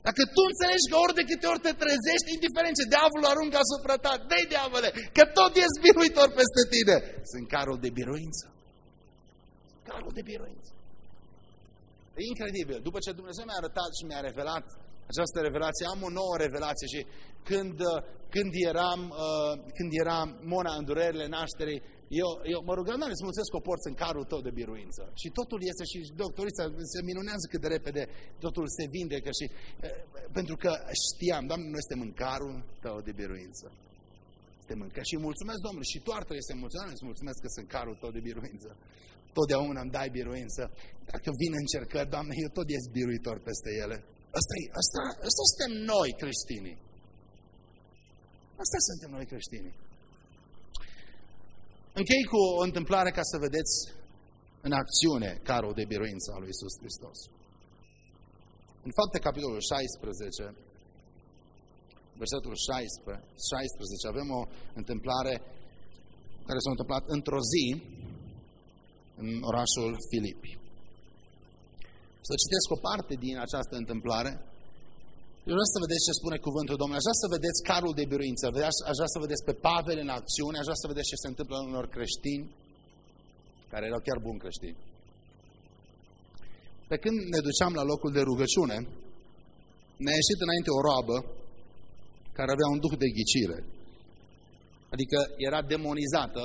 Dacă tu înțelegi că ori de câte ori te trezești, indiferent ce diavolul aruncă asupra ta, dă diavole, că tot e biruitor peste tine. Sunt carul de biruință. Carul de biruință. E incredibil. După ce Dumnezeu mi-a arătat și mi-a revelat această revelație, am o nouă revelație și când, uh, când eram, uh, când eram Mona în durerile nașterii, eu, eu mă rugam, Doamne, să mulțumesc că o porți în carul tău de biruință. Și totul este și doctorița se minunează cât de repede, totul se vindecă și uh, pentru că știam, Doamne, noi suntem în carul tău de biruință. Suntem în și mulțumesc Domnului și tu ar trebui să mulțumesc, să mulțumesc că sunt carul tău de biruință. Totdeauna îmi dai biruință. Dacă vin încercări, Doamne, eu tot ies biruitor peste ele. Asta, e, asta, asta suntem noi creștinii. Asta suntem noi creștinii. Închei cu o întâmplare ca să vedeți în acțiune carul de biruință al lui Isus Hristos. În fapte, capitolul 16, versetul 16, 16, avem o întâmplare care s-a întâmplat într-o zi în orașul Filipi. Să citesc o parte din această întâmplare. Eu vreau să vedeți ce spune cuvântul Domnului. Aș vrea să vedeți carul de biruință. Aș vrea să vedeți pe Pavel în acțiune. Aș vrea să vedeți ce se întâmplă în unor creștini care erau chiar buni creștini. Pe când ne duceam la locul de rugăciune, ne-a ieșit înainte o roabă care avea un duh de ghicire. Adică era demonizată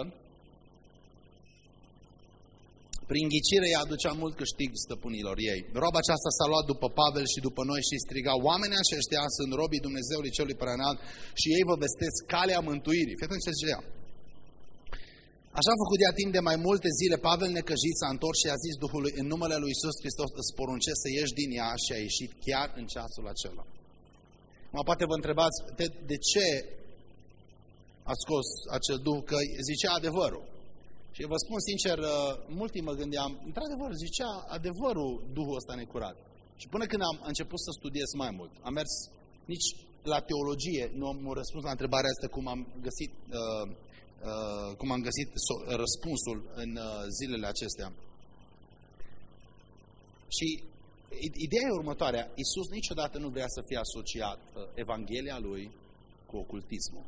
Prin ghicire îi aducea mult câștig stăpânilor ei. Roba aceasta s-a luat după Pavel și după noi și striga, oamenii aceștia sunt robii Dumnezeului Celui Preanalt și ei vă vestesc calea mântuirii. Fii atunci ce zicea. Așa a făcut ea timp de mai multe zile, Pavel necăjit s-a întors și a zis Duhului, în numele Lui Iisus Hristos îți poruncesc să ieși din ea și a ieșit chiar în ceasul acela. Mă poate vă întrebați, de, de ce a scos acel Duh? Că zicea adevărul. Și vă spun sincer, uh, mult timp mă gândeam, într-adevăr, zicea adevărul Duhul ăsta necurat. Și până când am început să studiez mai mult, am mers nici la teologie, nu am răspuns la întrebarea asta cum am găsit, uh, uh, cum am găsit so răspunsul în uh, zilele acestea. Și ideea e următoarea. Iisus niciodată nu vrea să fie asociat uh, Evanghelia Lui cu ocultismul.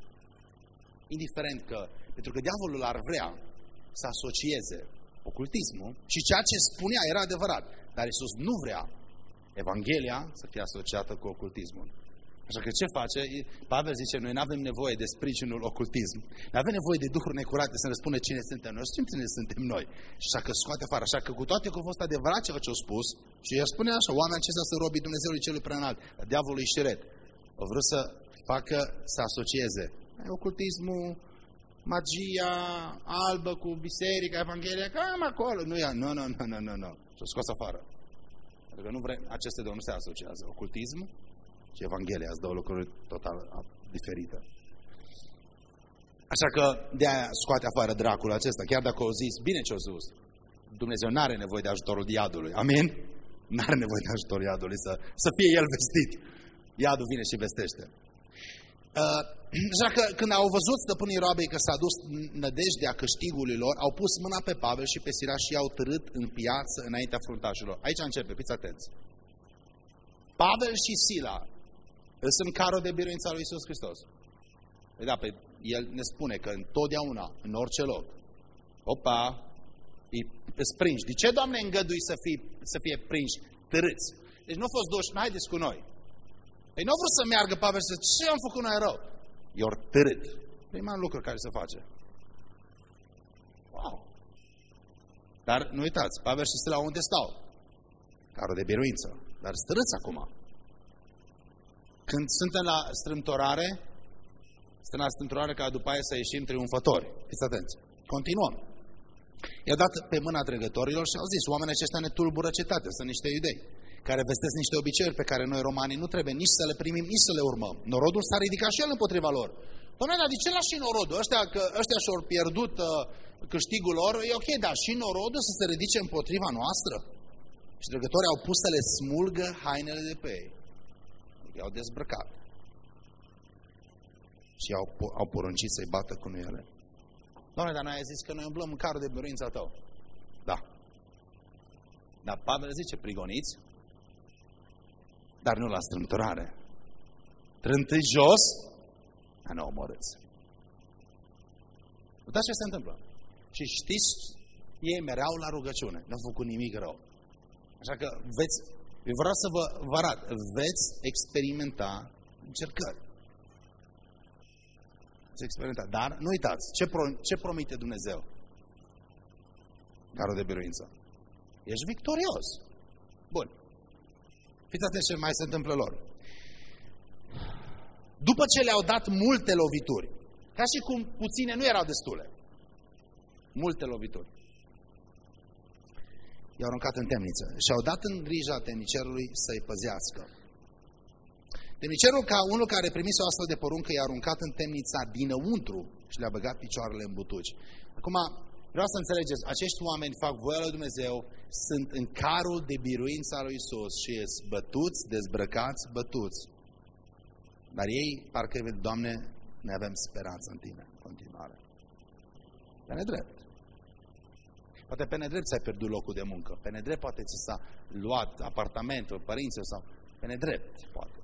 Indiferent că, pentru că diavolul ar vrea să asocieze ocultismul și ceea ce spunea era adevărat. Dar Isus nu vrea Evanghelia să fie asociată cu ocultismul. Așa că ce face? Pavel zice, noi nu avem nevoie de sprijinul ocultism. Noi avem nevoie de duhuri necurate să ne spună cine suntem noi. Știm cine suntem noi. Și așa că scoate afară. Așa că cu toate că a fost adevărat ceea ce au spus, și el spune așa, oamenii acestea să robii Dumnezeului celui preanalt, diavolului șiret. Au vrut să facă, să asocieze ocultismul, magia albă cu biserica, evanghelia, cam acolo. Nu ia, nu, nu, nu, nu, nu, nu. Și-o scos afară. Pentru că nu vrem, aceste două nu se asociază. Ocultism și Evanghelia, sunt două lucruri total diferite. Așa că de aia scoate afară dracul acesta, chiar dacă au zis, bine ce au zis, Dumnezeu nu are nevoie de ajutorul diadului. Amin? Nu are nevoie de ajutorul diadului să, să fie el vestit. Iadul vine și vestește. Uh, [clears throat] așa că când au văzut stăpânii roabei că s-a dus nădejdea câștigului lor, au pus mâna pe Pavel și pe Sira și i-au târât în piață înaintea fruntașilor. Aici începe, fiți atenți. Pavel și Sila sunt carul de biruința lui Iisus Hristos. Păi da, pe el ne spune că întotdeauna, în orice loc, opa, îi, îți prinși. De ce, Doamne, îngădui să fie, să fie prinși, târâți? Deci nu au fost duși, haideți cu noi. Ei nu au vrut să meargă Pavel și să ce am făcut noi rău? i-au târât. Prima lucru care se face. Wow! Dar nu uitați, Pavel și Stella unde stau? Carul de biruință. Dar strâți acum. Când suntem la strâmtorare, suntem la strâmtorare ca după aia să ieșim triumfători. Fiți atenți. Continuăm. I-a dat pe mâna dregătorilor și au zis, oamenii aceștia ne tulbură cetate, sunt niște iudei care vestesc niște obiceiuri pe care noi romanii nu trebuie nici să le primim, nici să le urmăm. Norodul s-a ridicat și el împotriva lor. Păi dar de ce la și norodul? Ăștia, că ăștia și-au pierdut uh, câștigul lor, e ok, dar și norodul să se ridice împotriva noastră? Și dregătorii au pus să le smulgă hainele de pe ei. I-au dezbrăcat. Și au, au poruncit să-i bată cu ele. Doamne, dar n-ai zis că noi umblăm în carul de biruința tău. Da. Dar Pavel zice, prigoniți, dar nu la strâmtorare. Trântâi jos, a nu omorâți. Uitați ce se întâmplă. Și știți, ei mereau la rugăciune. Nu au făcut nimic rău. Așa că veți, eu vreau să vă, vă arăt, veți experimenta încercări. Veți experimenta. Dar nu uitați, ce, pro, ce promite Dumnezeu? Carul de biruință. Ești victorios. Bun. Fiți atenți ce mai se întâmplă lor. După ce le-au dat multe lovituri, ca și cum puține nu erau destule, multe lovituri, i-au aruncat în temniță și au dat în grija temnicerului să-i păzească. Temnicerul, ca unul care primise o astfel de poruncă, i-a aruncat în temnița dinăuntru și le-a băgat picioarele în butuci. Acum, Vreau să înțelegeți, acești oameni fac voia lui Dumnezeu, sunt în carul de biruința lui Isus și sunt bătuți, dezbrăcați, bătuți. Dar ei parcă văd, Doamne, ne avem speranță în Tine în continuare. Pe nedrept. Poate pe nedrept ți-ai pierdut locul de muncă. Pe nedrept poate ți s-a luat apartamentul, părinții sau... Pe nedrept, poate.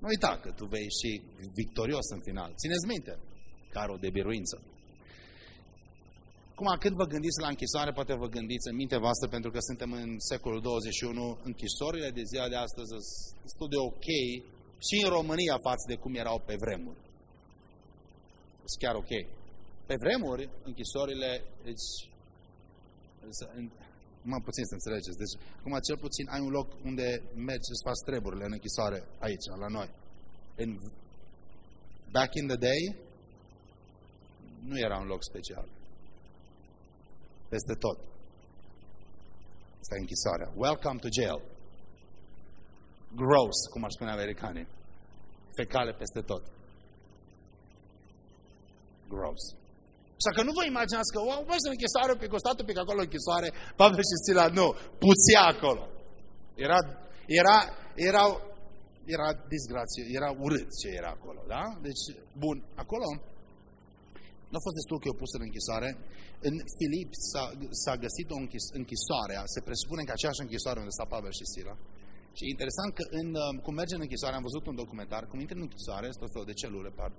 Nu uita că tu vei ieși victorios în final. Țineți minte, carul de biruință. Acum, când vă gândiți la închisoare, poate vă gândiți în mintea voastră, pentru că suntem în secolul 21, închisorile de ziua de astăzi sunt de ok și în România față de cum erau pe vremuri. Sunt chiar ok. Pe vremuri, închisorile, deci, Mă puțin să înțelegeți. Deci, acum cel puțin ai un loc unde mergi să faci treburile în închisoare aici, la noi. In, back in the day, nu era un loc special. Peste tot. Asta e închisoarea. Welcome to jail. Gross, cum ar spune americanii. Fecale peste tot. Gross. Așa că nu vă imaginați că, wow, bă, să închisoare, pe costatul pe acolo închisoare, Pavel și Sila, nu, puția acolo. Era, era, erau, era disgrație, era urât ce era acolo, da? Deci, bun, acolo nu a fost destul că eu pus în închisoare. În Filip s-a găsit o închis, închisoare, se presupune că aceeași închisoare unde sta Pavel și Sila. Și e interesant că în, um, cum merge în închisoare, am văzut un documentar, cum intră în închisoare, este o fel de celule, par,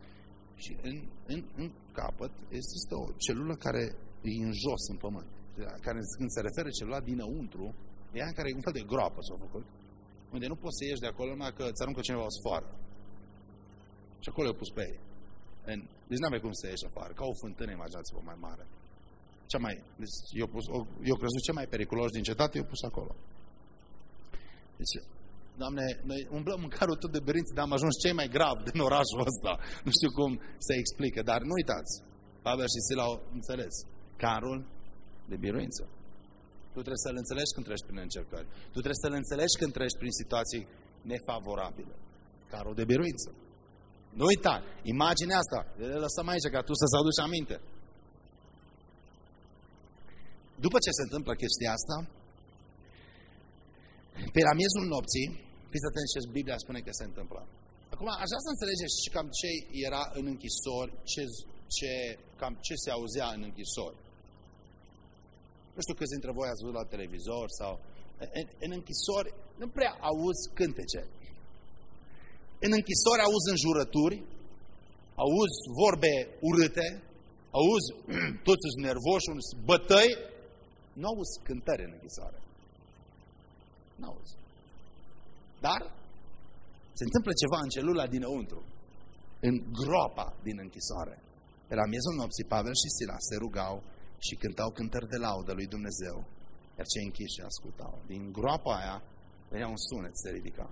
și în, în, în capăt există o celulă care e în jos, în pământ. Care, când se referă celula dinăuntru, e aia care e un fel de groapă s-a făcut, unde nu poți să ieși de acolo numai că îți aruncă cineva o sfoară. Și acolo e pus pe ei. În, deci n-am cum să ieși afară, ca o fântână, imaginați-vă, mai mare. Cea mai, deci eu, pus, eu crezut cel mai periculos din cetate, eu pus acolo. Deci, Doamne, noi umblăm în carul tot de berinți, dar am ajuns cei mai grav din orașul ăsta. Nu știu cum se explică, dar nu uitați. Pavel și Sila au înțeles. Carul de biruință. Tu trebuie să-l înțelegi când treci prin încercări. Tu trebuie să-l înțelegi când treci prin situații nefavorabile. Carul de biruință. Nu uita, imaginea asta, le lăsăm aici ca tu să-ți aduci aminte. După ce se întâmplă chestia asta, pe la miezul nopții, fiți atenți ce Biblia spune că se întâmplă. Acum, aș vrea să înțelegeți și cam ce era în închisori, ce, ce, cam ce se auzea în închisori. Nu știu câți dintre voi ați văzut la televizor sau... În, în închisori nu prea auzi cântece. În închisori auzi înjurături, auzi vorbe urâte, auzi [clears throat] toți sunt nervoși, bătăi, nu auzi cântări în închisoare. N-auzi. Dar se întâmplă ceva în celula dinăuntru, în groapa din închisoare. Pe la miezul nopții, Pavel și Sila se rugau și cântau cântări de laudă lui Dumnezeu, iar cei închiși ascultau. Din groapa aia venea un sunet, se ridica.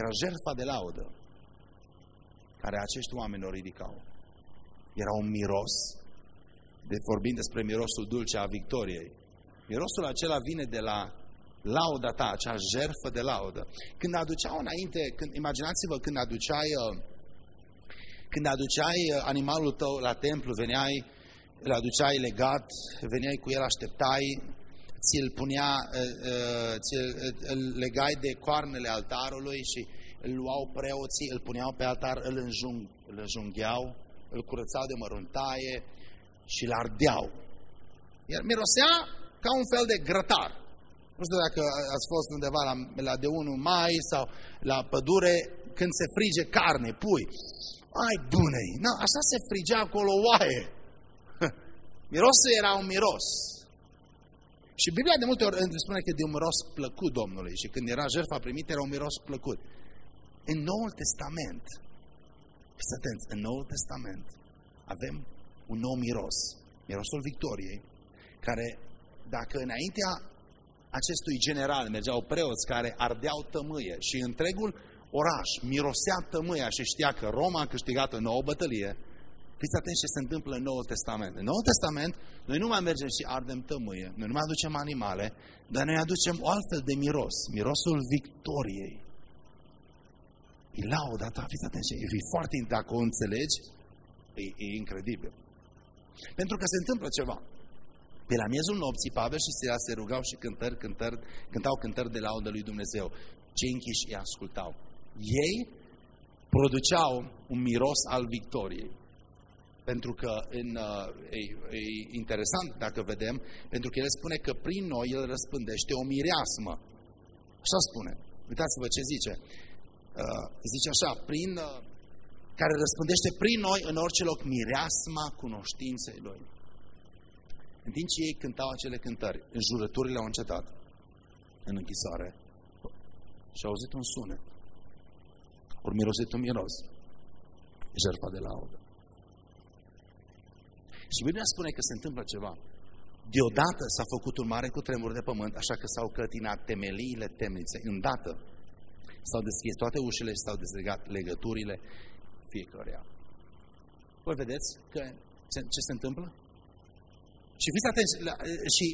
Era jertfa de laudă care acești oameni o ridicau. Era un miros, de vorbind despre mirosul dulce a victoriei, Mirosul acela vine de la lauda ta, acea jerfă de laudă. Când aduceau înainte, când, imaginați-vă când aduceai, uh, când aduceai uh, animalul tău la templu, veneai, îl aduceai legat, veneai cu el, așteptai, ți-l punea, uh, ți-l îl legai de coarnele altarului și îl luau preoții, îl puneau pe altar, îl, înjung, îl înjungheau, îl curățau de măruntaie și îl ardeau. Iar mirosea ca un fel de grătar. Nu știu dacă ați fost undeva la, la de 1 mai sau la pădure când se frige carne, pui. Ai bunei, na, așa se frigea acolo oaie. [laughs] Mirosul era un miros. Și Biblia de multe ori spune că e de un miros plăcut Domnului și când era jertfa primită era un miros plăcut. În Noul Testament, fiți atenți, în Noul Testament avem un nou miros, mirosul victoriei, care dacă înaintea acestui general mergeau preoți care ardeau tămâie și întregul oraș mirosea tămâia și știa că Roma a câștigat o nouă bătălie, fiți atenți ce se întâmplă în Noul Testament. În Noul Testament, noi nu mai mergem și ardem tămâie, noi nu mai aducem animale, dar noi aducem o altfel de miros, mirosul victoriei. E lauda ta, fiți atenți, e foarte, dacă o înțelegi, e, e incredibil. Pentru că se întâmplă ceva. Pe la miezul nopții, Pavel și Sila se rugau și cântări, cântări, cântau cântări de laudă lui Dumnezeu. Cei închiși îi ascultau. Ei produceau un miros al victoriei. Pentru că în, uh, e, e interesant dacă vedem, pentru că el spune că prin noi el răspândește o mireasmă. Așa spune. Uitați-vă ce zice. Uh, zice așa, prin, uh, care răspândește prin noi în orice loc mireasma cunoștinței lui. În timp ce ei cântau acele cântări, înjurăturile au încetat în închisoare și au auzit un sunet. Ori mirosit un miros. Jertfa de laudă. Și Biblia spune că se întâmplă ceva. Deodată s-a făcut un mare cutremur de pământ, așa că s-au clătinat temeliile temniței. Îndată s-au deschis toate ușile și s-au deslegat legăturile fiecăruia. Voi vedeți că ce, ce se întâmplă? Și fiți atenți la, și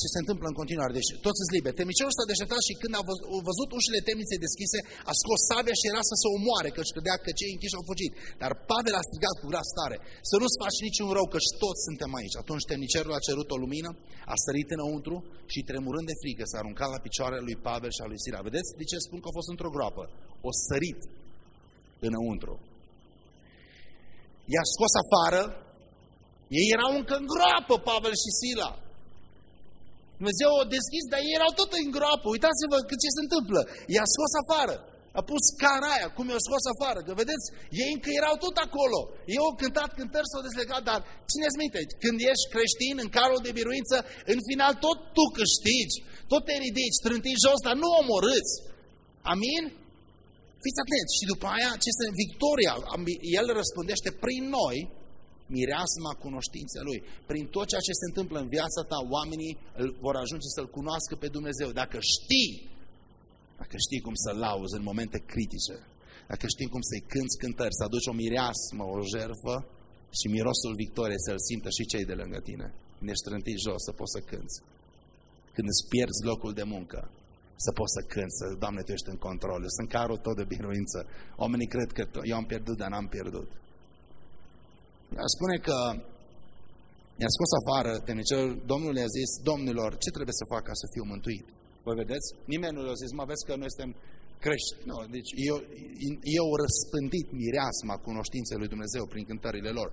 ce se întâmplă în continuare. Deci toți sunt liberi. Temnicerul s-a deșteptat și când a văzut ușile temniței deschise, a scos sabia și era să se omoare, că își credea că cei închiși au fugit. Dar Pavel a strigat cu glas tare, să nu-ți faci niciun rău, că toți suntem aici. Atunci temnicerul a cerut o lumină, a sărit înăuntru și tremurând de frică s-a aruncat la picioarele lui Pavel și a lui Sira. Vedeți de ce spun că a fost într-o groapă? O sărit înăuntru. I-a scos afară, ei erau încă în groapă, Pavel și Sila. Dumnezeu o deschis, dar ei erau tot în groapă. Uitați-vă ce se întâmplă. I-a scos afară. A pus cara aia, cum i-a scos afară. Că vedeți, ei încă erau tot acolo. Ei au cântat cântări, s-au deslegat, dar țineți minte, când ești creștin în carul de biruință, în final tot tu câștigi, tot te ridici, trântii jos, dar nu omorâți. Amin? Fiți atenți. Și după aia, ce este victoria? El răspundește prin noi mireasma cunoștinței Lui. Prin tot ceea ce se întâmplă în viața ta, oamenii îl vor ajunge să-L cunoască pe Dumnezeu. Dacă știi, dacă știi cum să lauzi în momente critice, dacă știi cum să-i cânți cântări, să aduci o mireasmă, o jerfă și mirosul victoriei să-l simtă și cei de lângă tine. Când ești trântit jos, să poți să cânți. Când îți pierzi locul de muncă, să poți să cânți, să, Doamne, Tu ești în control. Sunt carul tot de biruință. Oamenii cred că eu am pierdut, dar n-am pierdut. Spune că i-a scos afară temnicerul, Domnul i-a zis, domnilor, ce trebuie să fac ca să fiu mântuit? Voi vedeți? Nimeni nu le-a zis, mă vezi că noi suntem crești. Nu, deci eu, eu răspândit mireasma cunoștinței lui Dumnezeu prin cântările lor.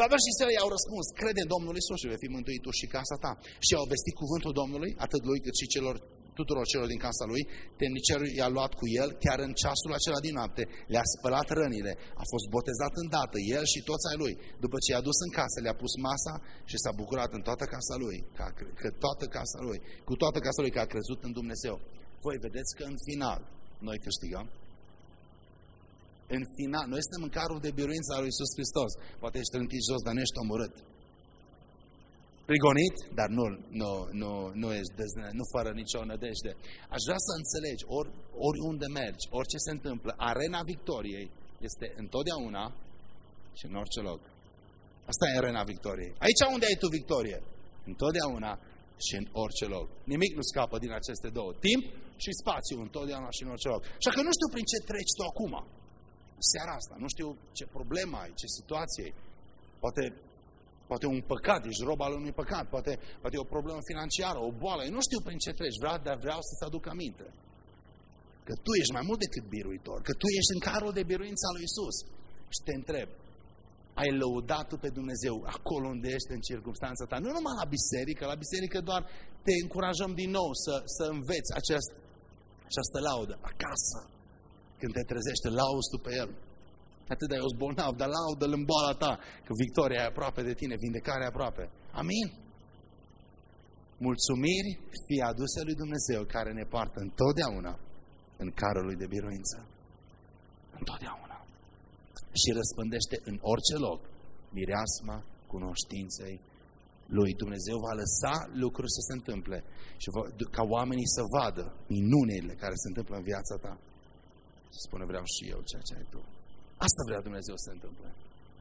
Pavel și Sela i-au răspuns, crede în Domnul Isus și vei fi mântuit tu și casa ta. Și au vestit cuvântul Domnului, atât lui cât și celor tuturor celor din casa lui, temnicerul i-a luat cu el, chiar în ceasul acela din noapte, le-a spălat rănile, a fost botezat îndată, el și toți ai lui. După ce i-a dus în casă, le-a pus masa și s-a bucurat în toată casa lui, că, că toată casa lui, cu toată casa lui că a crezut în Dumnezeu. Voi vedeți că în final noi câștigăm? În final, noi suntem în carul de biruință al lui Iisus Hristos. Poate ești trântit jos, dar nu ești omorât prigonit, dar nu, nu, nu, nu, ești dezne, nu fără nicio nădejde. Aș vrea să înțelegi, ori, oriunde mergi, orice se întâmplă, arena victoriei este întotdeauna și în orice loc. Asta e arena victoriei. Aici unde ai tu victorie? Întotdeauna și în orice loc. Nimic nu scapă din aceste două. Timp și spațiu, întotdeauna și în orice loc. Așa că nu știu prin ce treci tu acum, seara asta. Nu știu ce problemă ai, ce situație ai. Poate Poate un păcat, ești rob al unui păcat, poate, poate e o problemă financiară, o boală. Eu nu știu prin ce treci, vreau, dar vreau să-ți aduc aminte. Că tu ești mai mult decât biruitor, că tu ești în carul de biruință al lui Isus. Și te întreb, ai lăudat pe Dumnezeu acolo unde ești în circunstanța ta, nu numai la biserică, la biserică doar te încurajăm din nou să, să înveți acest, această laudă acasă. Când te trezește, lauzi tu pe El. Atât de eu bolnav, dar laudă-L în boala ta, că victoria e aproape de tine, vindecarea e aproape. Amin? Mulțumiri fie aduse lui Dumnezeu care ne poartă întotdeauna în carul lui de biruință. Întotdeauna. Și răspândește în orice loc mireasma cunoștinței lui. Dumnezeu va lăsa lucruri să se întâmple și va, ca oamenii să vadă minunile care se întâmplă în viața ta. Să spune vreau și eu ceea ce ai tu. Asta vrea Dumnezeu să se întâmple.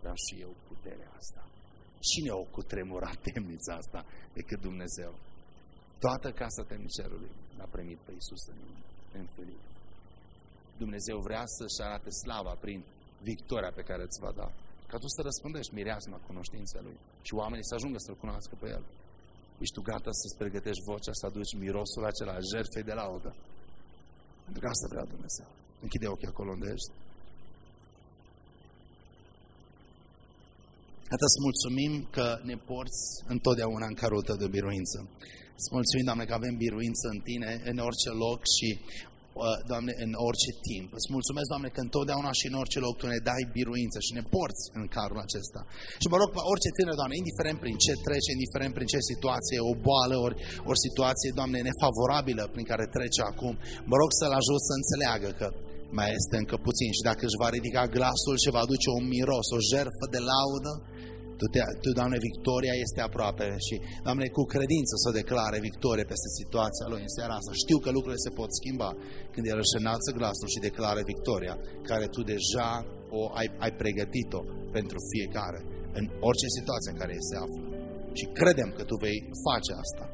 Vreau și eu puterea asta. Cine o cutremurat temnița asta decât Dumnezeu? Toată casa temnicerului l-a primit pe Iisus în, în Filip. Dumnezeu vrea să-și arate slava prin victoria pe care îți va da. Ca tu să răspundești mireasma cunoștința Lui și oamenii să ajungă să-L cunoască pe El. Ești tu gata să-ți pregătești vocea, să aduci mirosul acela, jertfei de laudă. Pentru că asta vrea Dumnezeu. Închide ochii acolo unde ești. Tată, îți mulțumim că ne porți întotdeauna în carul tău de biruință. Îți mulțumim, Doamne, că avem biruință în Tine, în orice loc și, uh, Doamne, în orice timp. Îți mulțumesc, Doamne, că întotdeauna și în orice loc Tu ne dai biruință și ne porți în carul acesta. Și mă rog, orice tânăr, Doamne, indiferent prin ce trece, indiferent prin ce situație, o boală, ori o situație, Doamne, nefavorabilă prin care trece acum, mă rog să-l ajut să înțeleagă că mai este încă puțin și dacă își va ridica glasul și va aduce un miros, o jertfă de laudă, Tu, te, tu, Doamne, victoria este aproape și, Doamne, cu credință să declare victorie peste situația lui în seara asta. Știu că lucrurile se pot schimba când El își înalță glasul și declară victoria, care Tu deja o ai, ai pregătit-o pentru fiecare, în orice situație în care se află. Și credem că Tu vei face asta.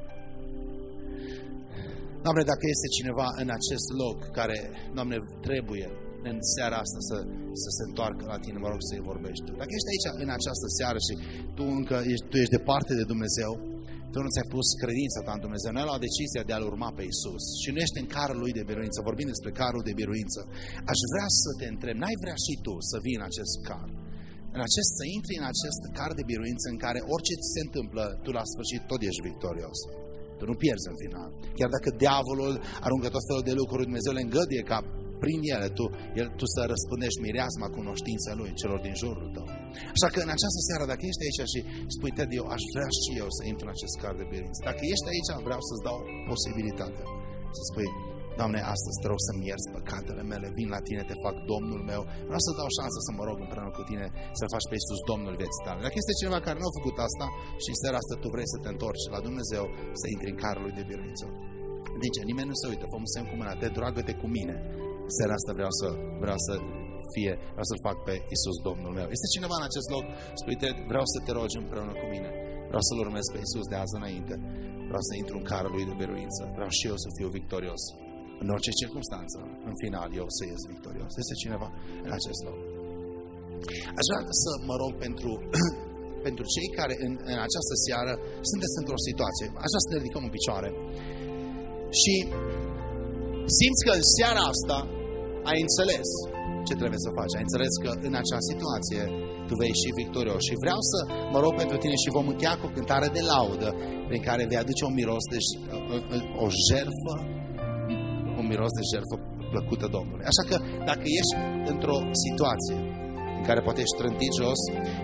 Doamne, dacă este cineva în acest loc care, Doamne, trebuie în seara asta să, să se întoarcă la tine, mă rog să-i vorbești tu. Dacă ești aici în această seară și tu încă ești, tu ești departe de Dumnezeu, tu nu ți-ai pus credința ta în Dumnezeu, nu ai luat decizia de a-L urma pe Isus și nu ești în carul Lui de biruință, vorbim despre carul de biruință, aș vrea să te întreb, n-ai vrea și tu să vii în acest car? În acest, să intri în acest car de biruință în care orice ți se întâmplă, tu la sfârșit tot ești victorios. Tu nu pierzi în final. Chiar dacă diavolul aruncă tot felul de lucruri, Dumnezeu le îngăduie ca prin ele tu, el, tu să răspundești mireasma cunoștința Lui celor din jurul tău. Așa că în această seară, dacă ești aici și spui, Ted, eu aș vrea și eu să intru în acest car de biruință. Dacă ești aici, vreau să-ți dau posibilitatea să spui, Doamne, astăzi te rog să-mi ierți păcatele mele, vin la tine, te fac Domnul meu. Vreau să dau șansă să mă rog împreună cu tine să faci pe Iisus Domnul vieții tale. Dacă este cineva care nu a făcut asta și în seara asta tu vrei să te întorci la Dumnezeu, să intri în carul lui de biruință. Nici nimeni nu se uită, fă un semn cu mâna, te droagă-te cu mine. Seara asta vreau să, vreau să fie, vreau să-L fac pe Iisus Domnul meu. Este cineva în acest loc? Spui, vreau să te rogi împreună cu mine. Vreau să-L urmez pe Iisus de azi înainte. Vreau să intru în carul lui de biruință. Vreau și eu să fiu victorios. În orice circunstanță, în final, eu să ies victorios. Este cineva în acest loc? Aș vrea să mă rog pentru, [clears throat] pentru cei care în, în această seară sunteți într-o situație. Aș vrea să ne ridicăm în picioare. Și simți că în seara asta ai înțeles ce trebuie să faci. Ai înțeles că în acea situație tu vei ieși victorios. Și vreau să mă rog pentru tine și vom încheia cu o cântare de laudă prin care vei aduce un miros de o jerfă un miros de jertfă plăcută Domnului. Așa că dacă ești într-o situație în care poate ești trântit jos,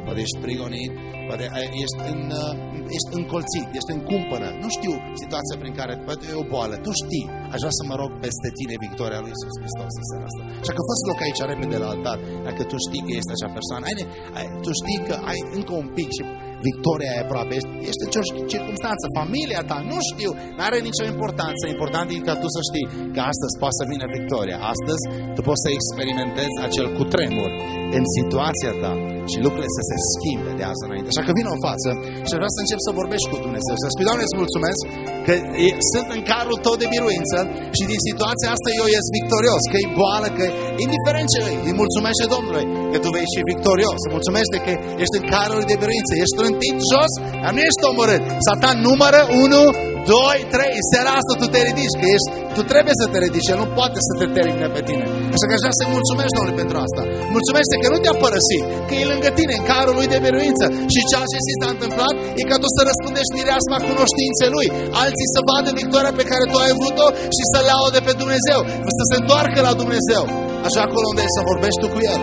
poate ești prigonit, poate ești, în, uh, ești încolțit, ești în cumpănă, nu știu situația prin care, poate e o boală, tu știi, aș vrea să mă rog peste tine victoria lui Iisus Hristos în seara asta. Așa că fă loc aici repede la altar, dacă tu știi că este acea persoană, ai, ai, tu știi că ai încă un pic și victoria e aproape. Ești, ești într-o circunstanță, familia ta, nu știu, nu are nicio importanță. Important e ca tu să știi că astăzi poate să vină victoria. Astăzi tu poți să experimentezi acel cutremur în situația ta și lucrurile să se schimbe de azi înainte. Așa că vină în față și vreau să încep să vorbești cu Dumnezeu. Să spui, Doamne, îți mulțumesc că e, sunt în carul tău de biruință și din situația asta eu ies victorios, că e boală, că indiferent ce e, îi mulțumește Domnului că tu vei ieși victorios. Îi mulțumește că ești în carul de biruință, ești trântit jos, dar nu ești omorât. Satan numără 1, 2, 3, seara asta tu te ridici, că ești, tu trebuie să te ridici, el nu poate să te termine pe tine. Așa că aș vrea să-i mulțumești, Domnule, pentru asta. Mulțumește că nu te-a părăsit, că e lângă tine, în carul lui de biruință. Și ceea ce ți s-a întâmplat e ca tu să răspundești mireasma cunoștinței lui. Alții să vadă victoria pe care tu ai avut-o și să laude pe Dumnezeu. Să se întoarcă la Dumnezeu. Așa acolo unde e să vorbești tu cu el.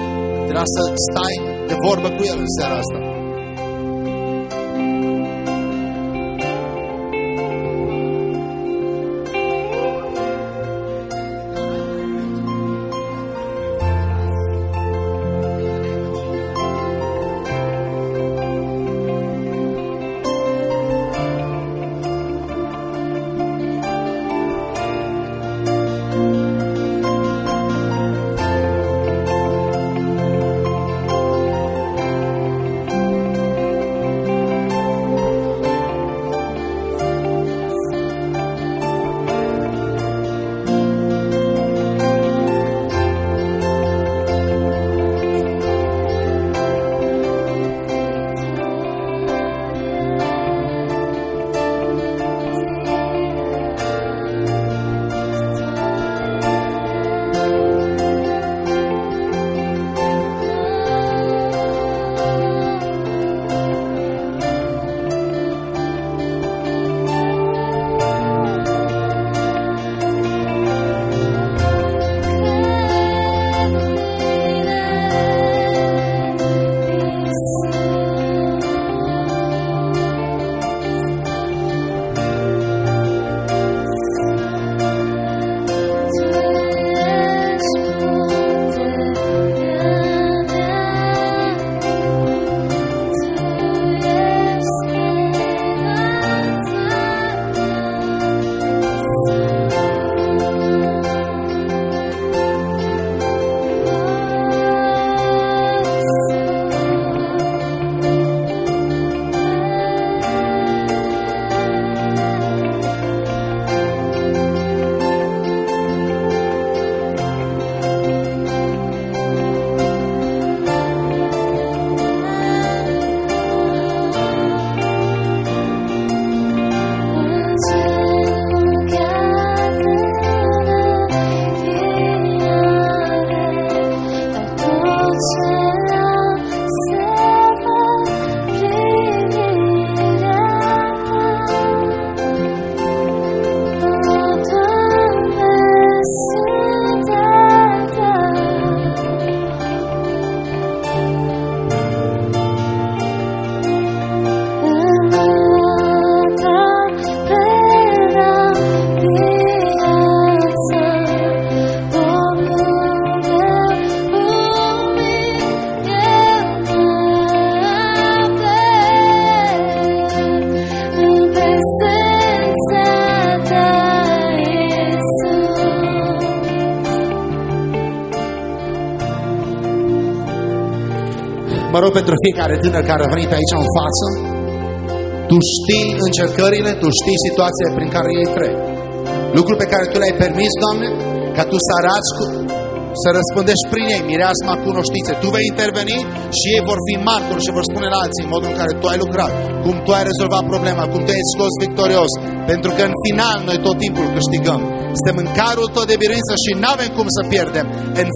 Trebuie să stai de vorbă cu el în seara asta. Rog pentru fiecare tânăr care a venit aici în față, Tu știi încercările, Tu știi situația prin care ei trec. Lucrul pe care Tu le-ai permis, Doamne, ca Tu să arăți cu, să răspundești prin ei mireasma cunoștințe. Tu vei interveni și ei vor fi martori și vor spune la alții în modul în care Tu ai lucrat, cum Tu ai rezolvat problema, cum Tu ai scos victorios. Pentru că în final noi tot timpul câștigăm. Suntem în carul Tău de biruință și nu avem cum să pierdem. În